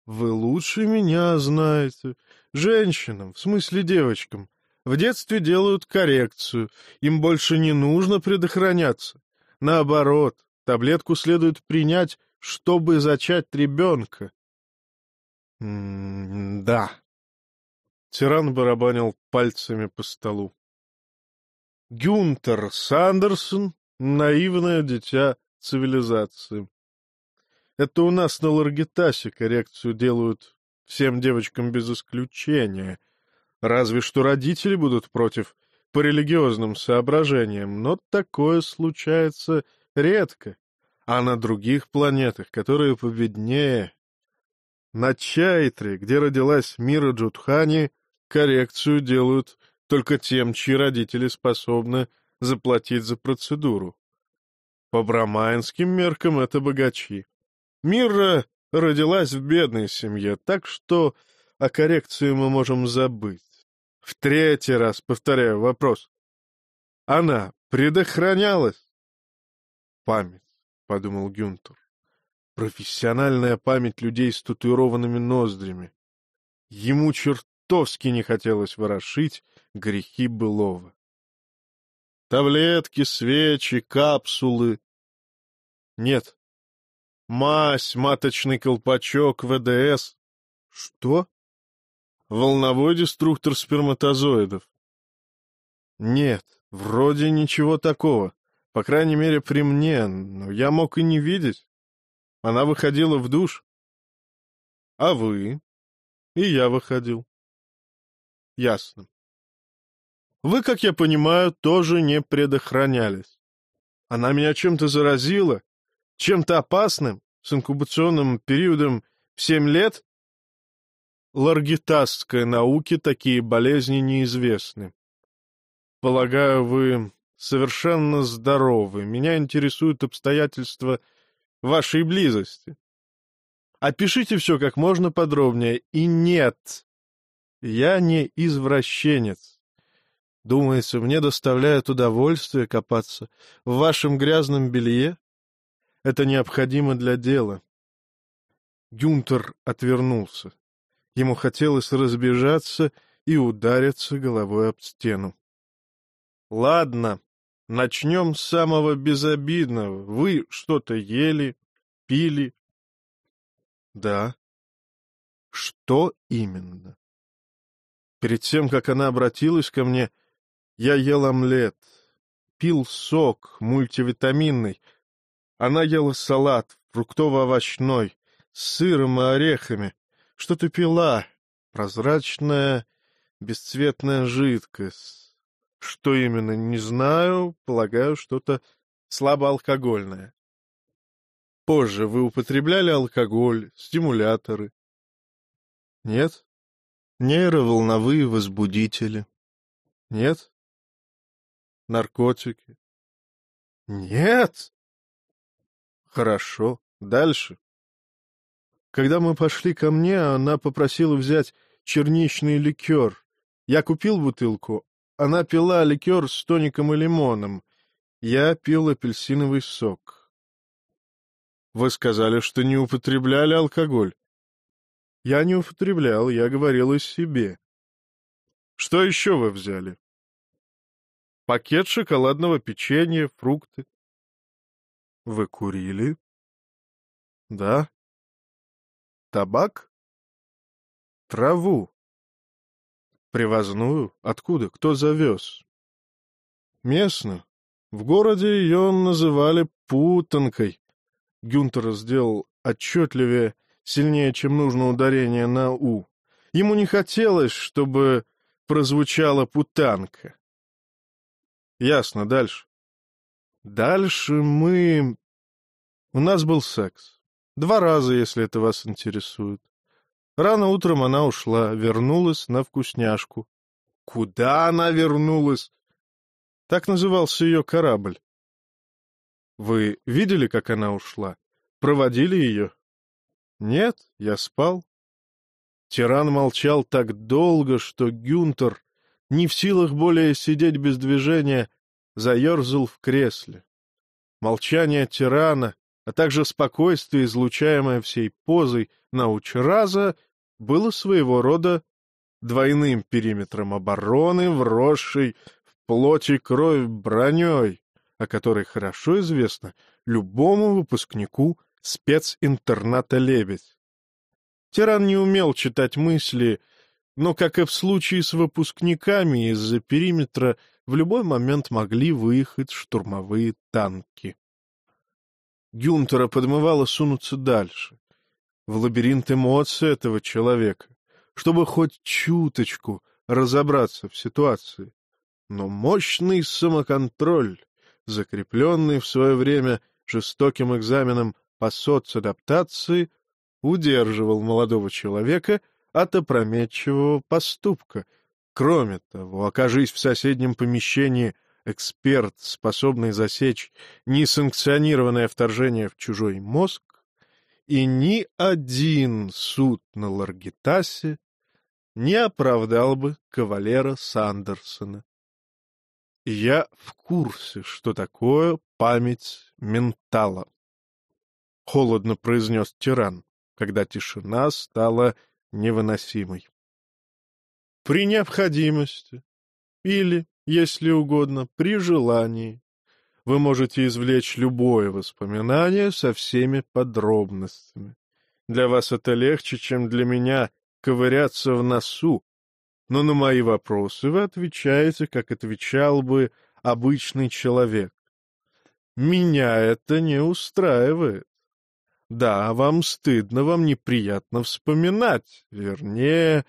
«Вы лучше меня знаете. Женщинам, в смысле девочкам, в детстве делают коррекцию, им больше не нужно предохраняться. Наоборот, таблетку следует принять, чтобы зачать ребенка». М «Да». Тиран барабанил пальцами по столу. Гюнтер Сандерсон — наивное дитя цивилизации. Это у нас на Ларгитасе коррекцию делают всем девочкам без исключения. Разве что родители будут против по религиозным соображениям, но такое случается редко. А на других планетах, которые победнее, на Чайтре, где родилась Мира Джудхани, коррекцию делают только тем, чьи родители способны заплатить за процедуру. По брамайнским меркам это богачи. Мира родилась в бедной семье, так что о коррекции мы можем забыть. В третий раз повторяю вопрос. Она предохранялась? Память, — подумал Гюнтер. Профессиональная память людей с татуированными ноздрями. Ему чертовски не хотелось ворошить грехи былого. Таблетки, свечи, капсулы. Нет. Мазь, маточный колпачок, ВДС. Что? Волновой деструктор сперматозоидов. Нет, вроде ничего такого. По крайней мере, при мне, но я мог и не видеть. Она выходила в душ. А вы? И я выходил. Ясно. Вы, как я понимаю, тоже не предохранялись. Она меня чем-то заразила? Чем-то опасным? С инкубационным периодом в семь лет? Ларгитасской науке такие болезни неизвестны. Полагаю, вы совершенно здоровы. Меня интересуют обстоятельства вашей близости. Опишите все как можно подробнее. И нет, я не извращенец. Думается, мне доставляет удовольствие копаться в вашем грязном белье? Это необходимо для дела. Гюнтер отвернулся. Ему хотелось разбежаться и удариться головой об стену. — Ладно, начнем с самого безобидного. Вы что-то ели, пили? — Да. — Что именно? Перед тем, как она обратилась ко мне, Я ел омлет, пил сок мультивитаминный. Она ела салат фруктово-овощной, с сыром и орехами. Что-то пила, прозрачная, бесцветная жидкость. Что именно, не знаю, полагаю, что-то слабоалкогольное. Позже вы употребляли алкоголь, стимуляторы? Нет? Нейроволновые возбудители? Нет? Наркотики? Нет! Хорошо. Дальше. Когда мы пошли ко мне, она попросила взять черничный ликер. Я купил бутылку. Она пила ликер с тоником и лимоном. Я пил апельсиновый сок. Вы сказали, что не употребляли алкоголь. Я не употреблял, я говорил о себе. Что еще вы взяли? Пакет шоколадного печенья, фрукты. Вы курили? Да. Табак? Траву. Привозную? Откуда? Кто завез? Местно. В городе ее называли путанкой. Гюнтер сделал отчетливее, сильнее, чем нужно ударение на «у». Ему не хотелось, чтобы прозвучала путанка. Ясно, дальше. Дальше мы... У нас был секс. Два раза, если это вас интересует. Рано утром она ушла, вернулась на вкусняшку. Куда она вернулась? Так назывался ее корабль. Вы видели, как она ушла? Проводили ее? Нет, я спал. Тиран молчал так долго, что Гюнтер, не в силах более сидеть без движения, заерзал в кресле. Молчание тирана, а также спокойствие, излучаемое всей позой научраза, было своего рода двойным периметром обороны, вросшей в плоть и кровь броней, о которой хорошо известно любому выпускнику специнтерната «Лебедь». Тиран не умел читать мысли, но, как и в случае с выпускниками, из-за периметра в любой момент могли выехать штурмовые танки. Гюнтера подмывало сунуться дальше, в лабиринт эмоций этого человека, чтобы хоть чуточку разобраться в ситуации. Но мощный самоконтроль, закрепленный в свое время жестоким экзаменом по соцадаптации, удерживал молодого человека от опрометчивого поступка. Кроме того, окажись в соседнем помещении эксперт, способный засечь несанкционированное вторжение в чужой мозг, и ни один суд на Ларгитасе не оправдал бы кавалера Сандерсона. Я в курсе, что такое память ментала. Холодно произнес тиран, когда тишина стала невыносимой. При необходимости или если угодно, при желании. Вы можете извлечь любое воспоминание со всеми подробностями. Для вас это легче, чем для меня ковыряться в носу, но на мои вопросы вы отвечаете, как отвечал бы обычный человек. Меня это не устраивает. Да, вам стыдно, вам неприятно вспоминать, вернее,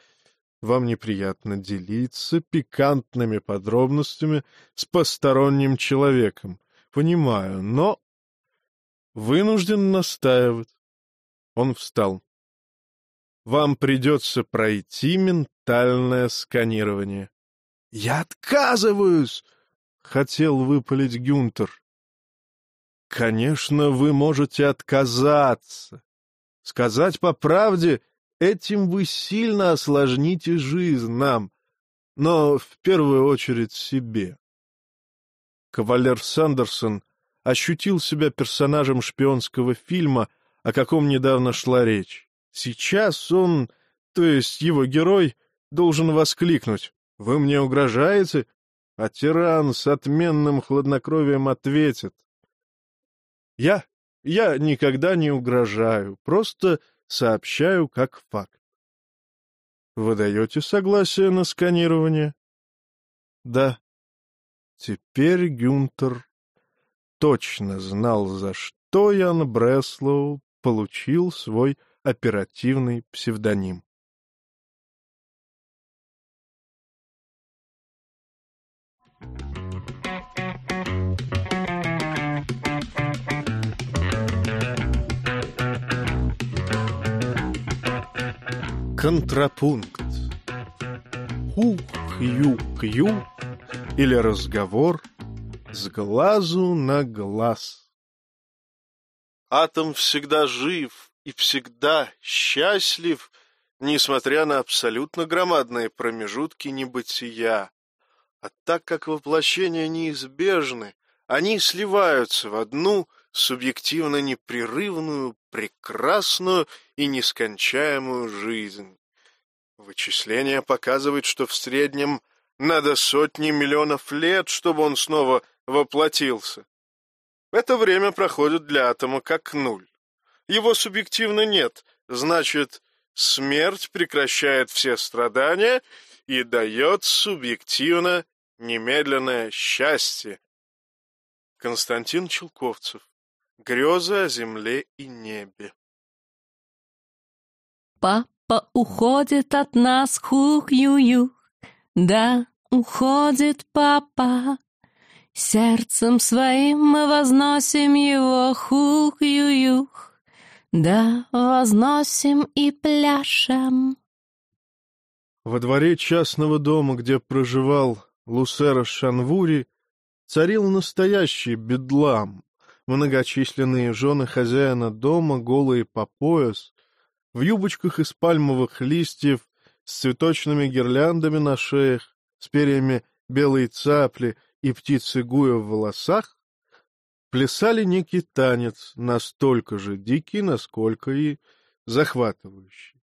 вам неприятно делиться пикантными подробностями с посторонним человеком. Понимаю, но... Вынужден настаивать. Он встал. Вам придется пройти ментальное сканирование. — Я отказываюсь! — хотел выпалить Гюнтер. — Конечно, вы можете отказаться. Сказать по правде, Этим вы сильно осложните жизнь нам, но в первую очередь себе. Кавалер Сандерсон ощутил себя персонажем шпионского фильма, о каком недавно шла речь. Сейчас он, то есть его герой, должен воскликнуть «Вы мне угрожаете?» А тиран с отменным хладнокровием ответит «Я? Я никогда не угрожаю, просто сообщаю как факт. Вы даете согласие на сканирование? Да. Теперь Гюнтер точно знал, за что Ян Бреслоу получил свой оперативный псевдоним. Контрапункт. Хух-ю-кью или разговор с глазу на глаз. Атом всегда жив и всегда счастлив, несмотря на абсолютно громадные промежутки небытия. А так как воплощения неизбежны, они сливаются в одну субъективно непрерывную, прекрасную и нескончаемую жизнь. Вычисления показывают, что в среднем надо сотни миллионов лет, чтобы он снова воплотился. Это время проходит для атома как нуль. Его субъективно нет, значит, смерть прекращает все страдания и дает субъективно немедленное счастье. Константин Челковцев. Грезы о земле и небе. Папа уходит от нас, хух-ю-ю. Да, уходит папа. Сердцем своим мы возносим его, хух-ю-юх. Да, возносим и пляшем. Во дворе частного дома, где проживал Лусера Шанвури, царил настоящий бедлам. Многочисленные жены хозяина дома, голые по пояс, в юбочках из пальмовых листьев, с цветочными гирляндами на шеях, с перьями белой цапли и птицы гуя в волосах, плясали некий танец, настолько же дикий, насколько и захватывающий.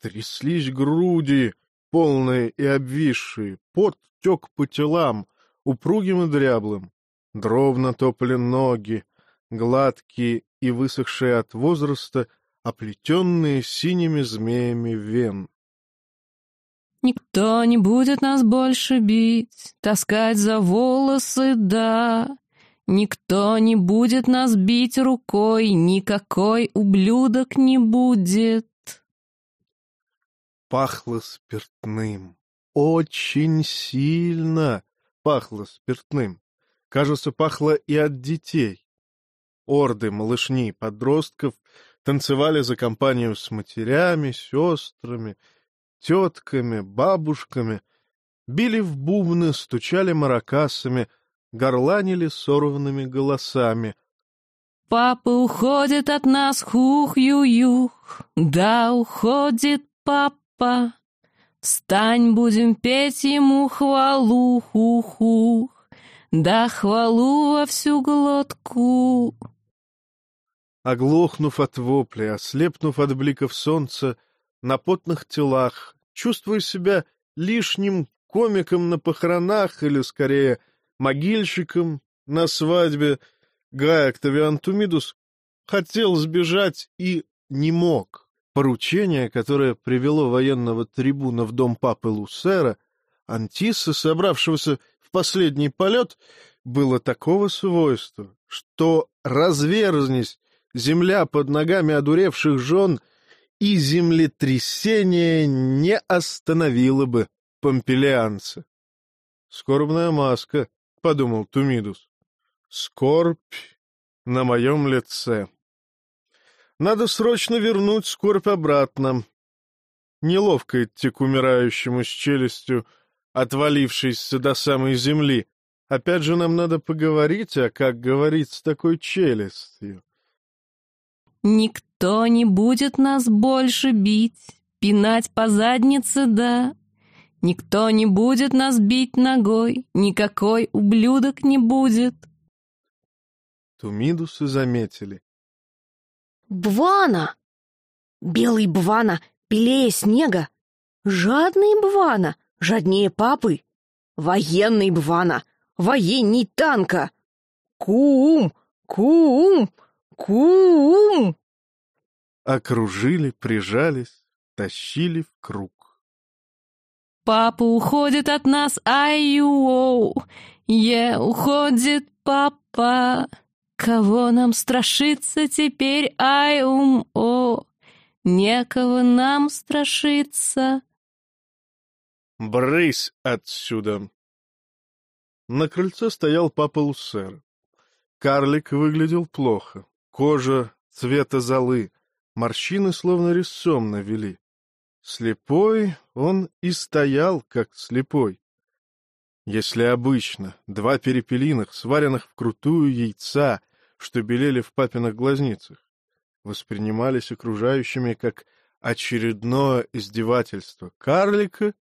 Тряслись груди, полные и обвисшие, пот тек по телам, упругим и дряблым, дровно топали ноги, гладкие и высохшие от возраста, оплетенные синими змеями вен. Никто не будет нас больше бить, таскать за волосы, да. Никто не будет нас бить рукой, никакой ублюдок не будет. Пахло спиртным, очень сильно пахло спиртным. Кажется, пахло и от детей. Орды малышней подростков танцевали за компанию с матерями, сестрами, тетками, бабушками, били в бубны, стучали маракасами, горланили сорванными голосами. «Папа уходит от нас, хух-ю-юх, да, уходит папа. Встань, будем петь ему хвалу, хух-хух, да хвалу во всю глотку». Оглохнув от вопля, ослепнув от бликов солнца, на потных телах, чувствуя себя лишним комиком на похоронах или, скорее, могильщиком на свадьбе, Гай Октавиан Тумидус хотел сбежать и не мог. Поручение, которое привело военного трибуна в дом папы Лусера, Антиса, собравшегося последний полет, было такого свойства, что разверзнись земля под ногами одуревших жен — и землетрясение не остановило бы помпелианца. «Скорбная маска», — подумал Тумидус. «Скорбь на моем лице. Надо срочно вернуть скорбь обратно. Неловко идти к умирающему с челюстью, отвалившейся до самой земли. Опять же, нам надо поговорить, а как говорить с такой челюстью?» Никто не будет нас больше бить, пинать по заднице, да. Никто не будет нас бить ногой, никакой ублюдок не будет. Тумидусы заметили. Бвана! Белый Бвана, белее снега. Жадный Бвана, жаднее папы. Военный Бвана, военней танка. Кум, кум, Кум! Окружили, прижались, тащили в круг. Папа уходит от нас, ай-оу, е, уходит папа. Кого нам страшиться теперь, ай-ум-о, некого нам страшиться. «Брысь отсюда!» На крыльце стоял папа Луссер. Карлик выглядел плохо. Кожа цвета золы, морщины словно резцом навели. Слепой он и стоял, как слепой. Если обычно два перепелиных, сваренных вкрутую яйца, что белели в папиных глазницах, воспринимались окружающими как очередное издевательство карлика,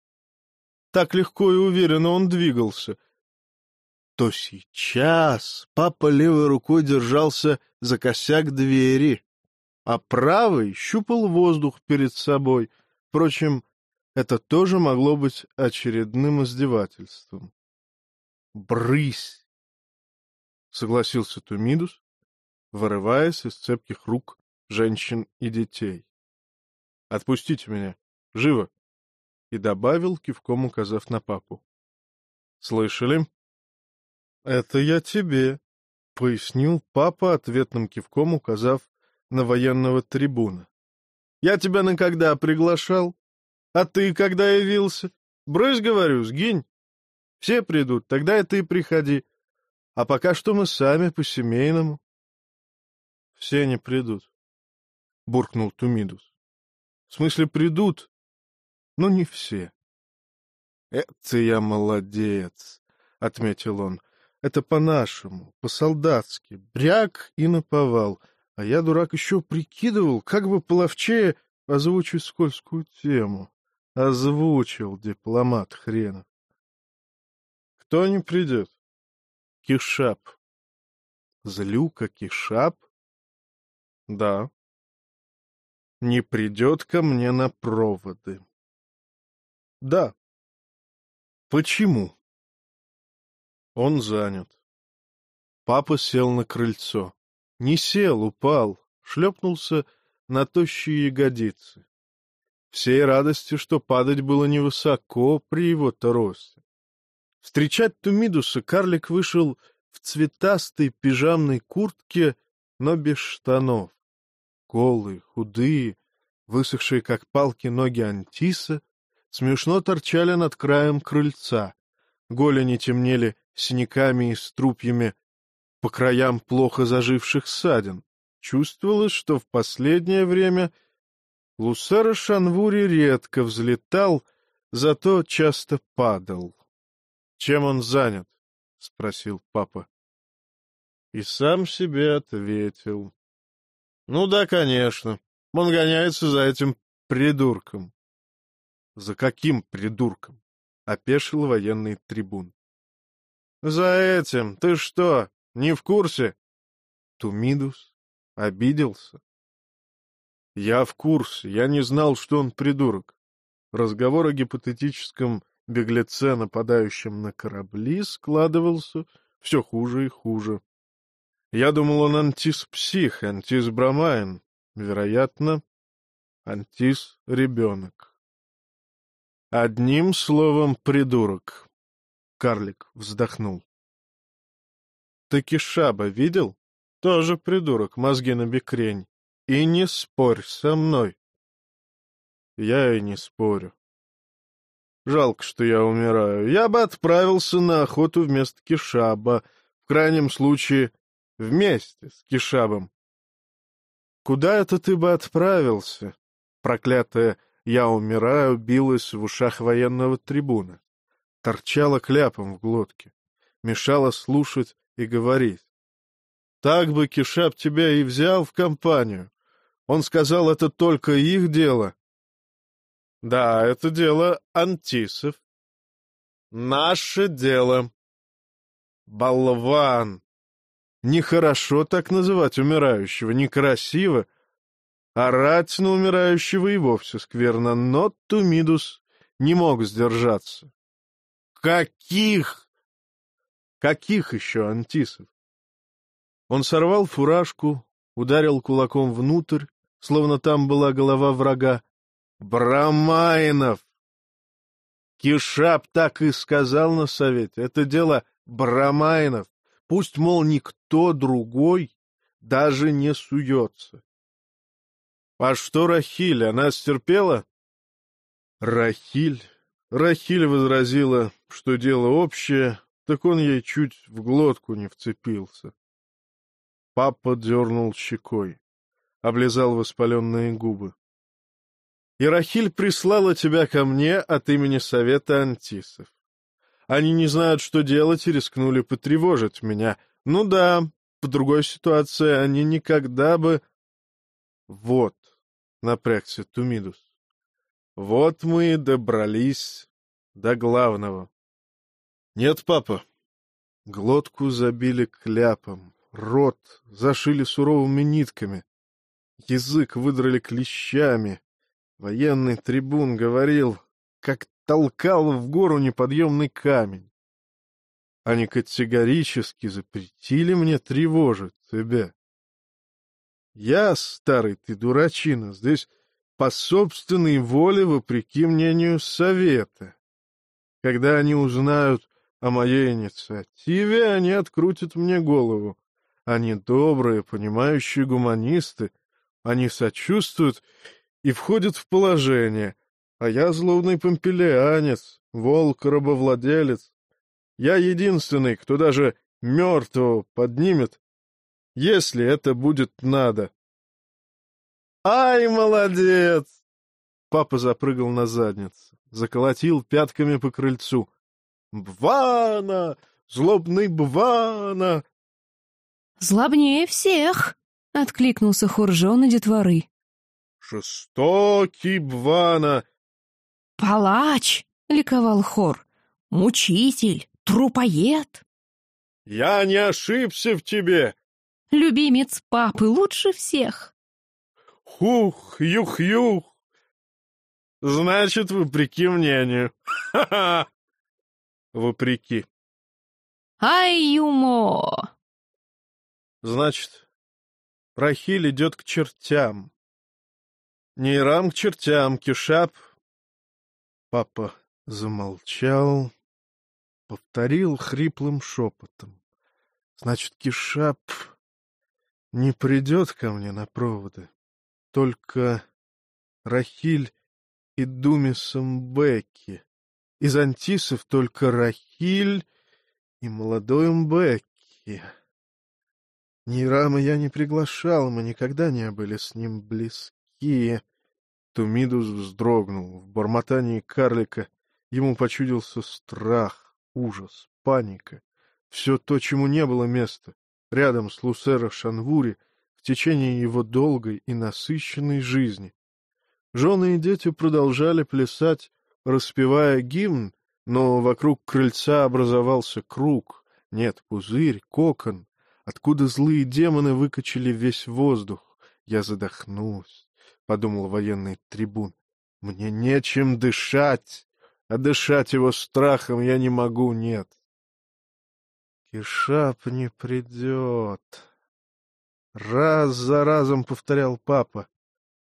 так легко и уверенно он двигался, то сейчас папа левой рукой держался за косяк двери, а правой щупал воздух перед собой. Впрочем, это тоже могло быть очередным издевательством. «Брысь!» — согласился Тумидус, вырываясь из цепких рук женщин и детей. «Отпустите меня! Живо!» И добавил, кивком указав на папу. «Слышали?» «Это я тебе», — пояснил папа ответным кивком, указав на военного трибуна. «Я тебя на когда приглашал? А ты когда явился? Брысь, говорю, сгинь. Все придут, тогда и ты приходи. А пока что мы сами по-семейному». «Все не придут», — буркнул Тумидус. «В смысле, придут, но не все. — Это я молодец, — отметил он. — Это по-нашему, по-солдатски, бряк и наповал. А я, дурак, еще прикидывал, как бы половчее озвучить скользкую тему. Озвучил дипломат хренов. Кто не придет? Кишап. Злюка Кишап? Да. Не придет ко мне на проводы. Да. Почему? Он занят. Папа сел на крыльцо. Не сел, упал, шлепнулся на тощие ягодицы. Всей радости, что падать было невысоко при его-то росте. Встречать Тумидуса карлик вышел в цветастой пижамной куртке, но без штанов. Голые, худые, высохшие как палки ноги Антиса смешно торчали над краем крыльца. Голени темнели синяками и струпьями по краям плохо заживших ссадин. Чувствовалось, что в последнее время Лусера Шанвури редко взлетал, зато часто падал. — Чем он занят? — спросил папа. И сам себе ответил. — Ну да, конечно. Он гоняется за этим придурком. За каким придурком? — опешил военный трибун. — За этим. Ты что, не в курсе? Тумидус обиделся. — Я в курсе. Я не знал, что он придурок. Разговор о гипотетическом беглеце, нападающем на корабли, складывался все хуже и хуже. Я думал, он антис-псих, антис-бромайн. Вероятно, антис-ребенок. Одним словом, придурок. Карлик вздохнул. Ты Кишаба видел? Тоже придурок, мозги на бекрень. И не спорь со мной. Я и не спорю. Жалко, что я умираю. Я бы отправился на охоту вместо Кишаба, в крайнем случае вместе с Кишабом. Куда это ты бы отправился, проклятая «Я умираю» билась в ушах военного трибуна, торчала кляпом в глотке, мешала слушать и говорить. Так бы Кишап тебя и взял в компанию. Он сказал, это только их дело. Да, это дело антисов. Наше дело. Болван! Нехорошо так называть умирающего, некрасиво, Орать на умирающего и вовсе скверно, но Тумидус не мог сдержаться. «Каких?» «Каких еще антисов?» Он сорвал фуражку, ударил кулаком внутрь, словно там была голова врага. «Брамайнов!» Кишап так и сказал на совете. Это дело Брамайнов. Пусть, мол, никто другой даже не суется. А что Рахиль, она стерпела? Рахиль? Рахиль возразила, что дело общее, так он ей чуть в глотку не вцепился. Папа дернул щекой, облизал воспаленные губы. Ирахиль прислала тебя ко мне от имени Совета Антисов. Они не знают, что делать, и рискнули потревожить меня. Ну да, в другой ситуации они никогда бы... Вот, напрягся Тумидус. Вот мы и добрались до главного. Нет, папа. Глотку забили кляпом, рот зашили суровыми нитками, язык выдрали клещами, Военный трибун говорил, как толкал в гору неподъемный камень. Они категорически запретили мне тревожить тебя. Я, старый ты дурачина, здесь по собственной воле, вопреки мнению совета. Когда они узнают о моей инициативе, они открутят мне голову. Они добрые, понимающие гуманисты, они сочувствуют и входит в положение, а я злобный помпелианец, волк-рабовладелец. Я единственный, кто даже мертвого поднимет, если это будет надо. «Ай, молодец!» Папа запрыгал на задницу, заколотил пятками по крыльцу. «Бвана! Злобный Бвана!» «Злобнее всех!» — откликнулся хор жены детворы. Жестокий Бвана! — Палач! — ликовал хор. — Мучитель! Трупоед! — Я не ошибся в тебе! — Любимец папы лучше всех! — Хух, юх-юх! — Значит, вопреки мнению. Ха-ха! Вопреки. — Ай, юмо! — Значит, Рахиль идет к чертям. Нейрам к чертям, Кюшап. Папа замолчал, повторил хриплым шепотом. Значит, Кишап не придет ко мне на проводы. Только Рахиль и Думисом Бекки. Из антисов только Рахиль и молодой Мбекки. Нейрама я не приглашал, мы никогда не были с ним близки. Тумидус вздрогнул. В бормотании карлика ему почудился страх, ужас, паника. Все то, чему не было места, рядом с Лусера Шанвури в течение его долгой и насыщенной жизни. Жены и дети продолжали плясать, распевая гимн, но вокруг крыльца образовался круг, нет, пузырь, кокон, откуда злые демоны выкачали весь воздух. Я задохнулся подумал военный трибун. Мне нечем дышать, а дышать его страхом я не могу, нет. Кишап не придет. Раз за разом повторял папа.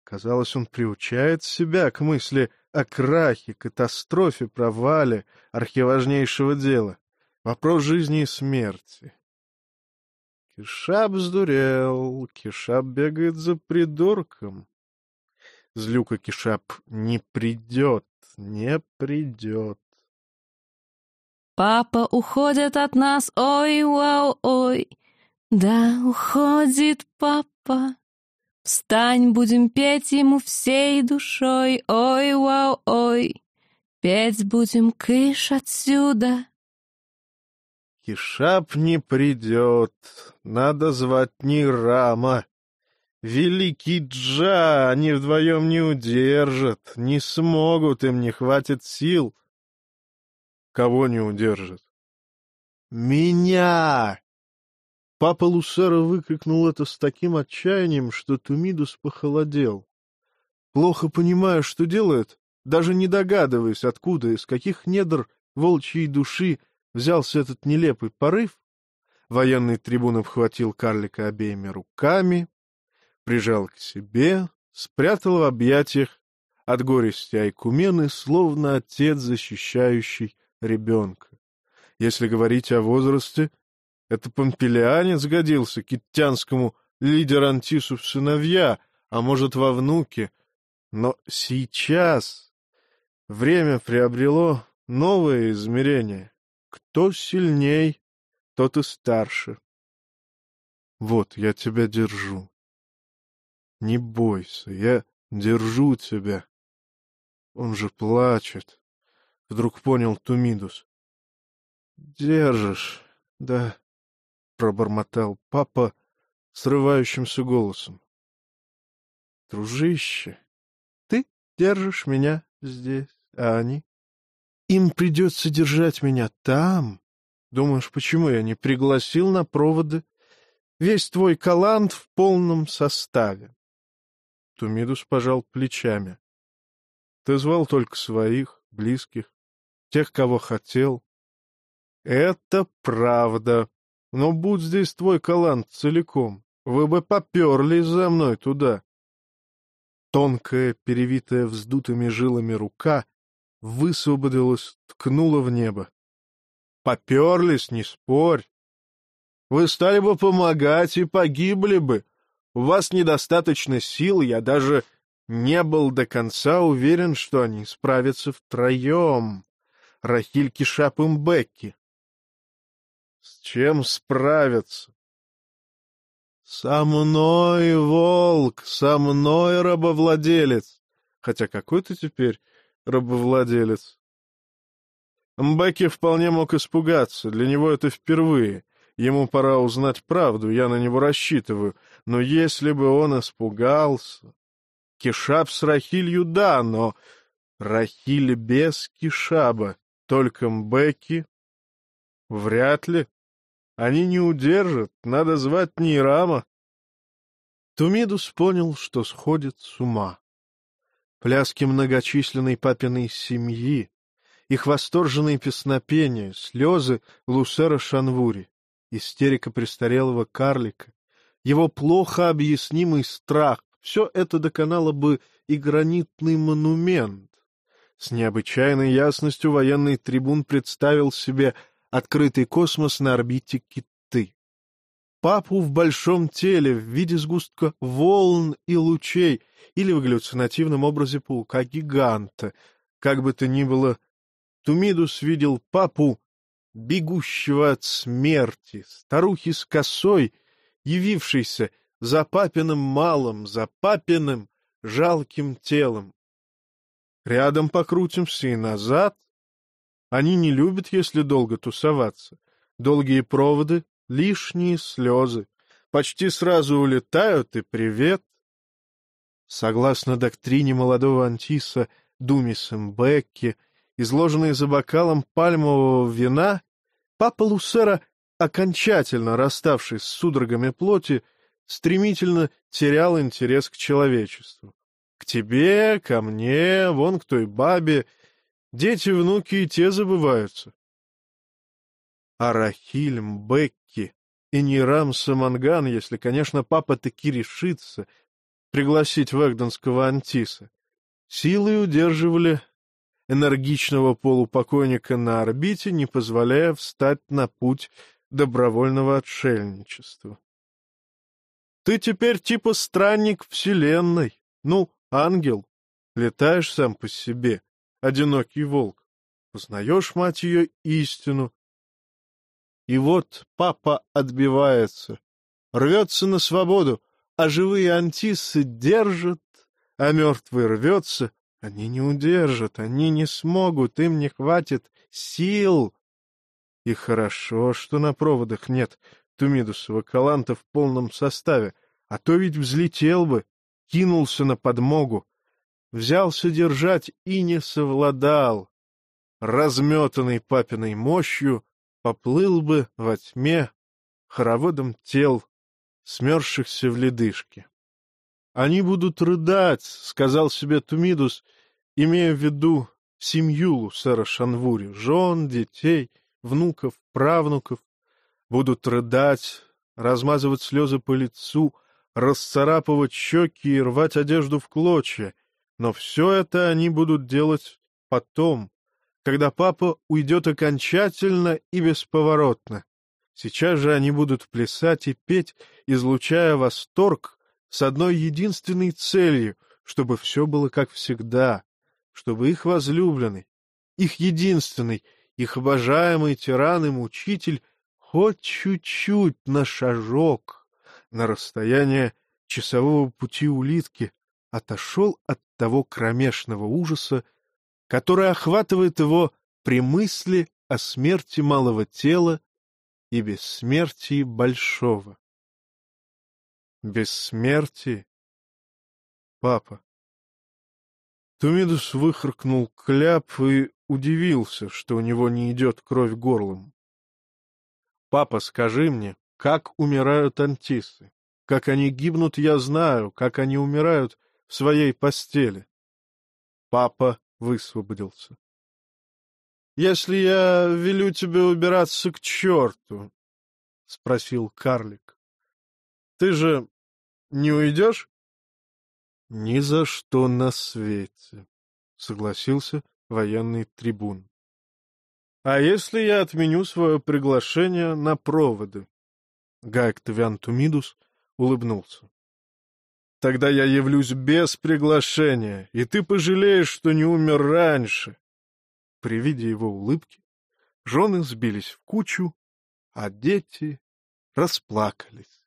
Казалось, он приучает себя к мысли о крахе, катастрофе, провале архиважнейшего дела. Вопрос жизни и смерти. Кишап сдурел, Кишап бегает за придурком. Злюка Кишап не придет, не придет. Папа уходит от нас, ой, вау, ой. Да, уходит папа. Встань, будем петь ему всей душой, ой, вау, ой. Петь будем кыш отсюда. Кишап не придет, надо звать Нирама. Великий Джа, они вдвоем не удержат, не смогут, им не хватит сил. Кого не удержат? Меня! Папа Лусера выкрикнул это с таким отчаянием, что Тумидус похолодел. Плохо понимая, что делает, даже не догадываясь, откуда, из каких недр волчьей души взялся этот нелепый порыв, военный трибун обхватил карлика обеими руками, прижал к себе, спрятал в объятиях, от горести Айкумены, словно отец, защищающий ребенка. Если говорить о возрасте, это помпелианец годился киттянскому лидер Антису в сыновья, а может, во внуке. Но сейчас время приобрело новое измерение. Кто сильней, тот и старше. Вот, я тебя держу. Не бойся, я держу тебя. Он же плачет. Вдруг понял Тумидус. Держишь, да, пробормотал папа срывающимся голосом. Дружище, ты держишь меня здесь, а они? Им придется держать меня там. Думаешь, почему я не пригласил на проводы весь твой калант в полном составе? Тумидус пожал плечами. Ты звал только своих, близких, тех, кого хотел. Это правда. Но будь здесь твой калант целиком, вы бы поперлись за мной туда. Тонкая, перевитая вздутыми жилами рука высвободилась, ткнула в небо. Поперлись, не спорь. Вы стали бы помогать и погибли бы. У вас недостаточно сил, я даже не был до конца уверен, что они справятся втроем. Рахиль Кишап и Бекки. С чем справятся? Со мной, волк, со мной, рабовладелец. Хотя какой ты теперь рабовладелец? Мбекки вполне мог испугаться, для него это впервые. Ему пора узнать правду, я на него рассчитываю. Но если бы он испугался... Кишаб с Рахилью — да, но Рахиль без Кишаба, только Мбекки — вряд ли. Они не удержат, надо звать Нейрама. Тумидус понял, что сходит с ума. Пляски многочисленной папиной семьи, их восторженные песнопения, слезы Лусера Шанвури, истерика престарелого карлика, его плохо объяснимый страх — все это доконало бы и гранитный монумент. С необычайной ясностью военный трибун представил себе открытый космос на орбите Киты. Папу в большом теле в виде сгустка волн и лучей или в галлюцинативном образе паука-гиганта. Как бы то ни было, Тумидус видел папу, бегущего от смерти, старухи с косой, явившейся за папиным малым, за папиным жалким телом. Рядом покрутимся и назад, они не любят, если долго тусоваться. Долгие проводы, лишние слезы. Почти сразу улетают и привет. Согласно доктрине молодого Антиса Думисом Бекки, изложенной за бокалом пальмового вина, папа Лусера, окончательно расставшись с судорогами плоти, стремительно терял интерес к человечеству. К тебе, ко мне, вон к той бабе — Дети, внуки и те забываются. А Рахиль, Бекки и Нирам Саманган, если, конечно, папа таки решится пригласить вэгдонского Антиса, силой удерживали энергичного полупокойника на орбите, не позволяя встать на путь добровольного отшельничества. Ты теперь типа странник вселенной, ну, ангел, летаешь сам по себе, одинокий волк. Познаешь, мать ее, истину. И вот папа отбивается, рвется на свободу, а живые антисы держат, а мертвый рвется. Они не удержат, они не смогут, им не хватит сил. И хорошо, что на проводах нет Тумидусова Каланта в полном составе, а то ведь взлетел бы, кинулся на подмогу взялся держать и не совладал. Разметанный папиной мощью поплыл бы во тьме хороводом тел, смерзшихся в ледышке. «Они будут рыдать», — сказал себе Тумидус, имея в виду семью Лусера Шанвури, жен, детей, внуков, правнуков. Будут рыдать, размазывать слезы по лицу, расцарапывать щеки и рвать одежду в клочья — Но все это они будут делать потом, когда папа уйдет окончательно и бесповоротно. Сейчас же они будут плясать и петь, излучая восторг с одной единственной целью, чтобы все было как всегда, чтобы их возлюбленный, их единственный, их обожаемый тиран и мучитель хоть чуть-чуть на шажок, на расстояние часового пути улитки, отошел от того кромешного ужаса, который охватывает его при мысли о смерти малого тела и бессмертии большого. Бессмертие? Папа. Тумидус выхаркнул кляп и удивился, что у него не идет кровь горлом. «Папа, скажи мне, как умирают антисы? Как они гибнут, я знаю, как они умирают в своей постели». Папа высвободился. «Если я велю тебе убираться к черту?» — спросил карлик. «Ты же не уйдешь?» «Ни за что на свете», — согласился военный трибун. «А если я отменю свое приглашение на проводы?» Гай Октавиан Тумидус улыбнулся. «Тогда я явлюсь без приглашения, и ты пожалеешь, что не умер раньше». При виде его улыбки жены сбились в кучу, а дети расплакались.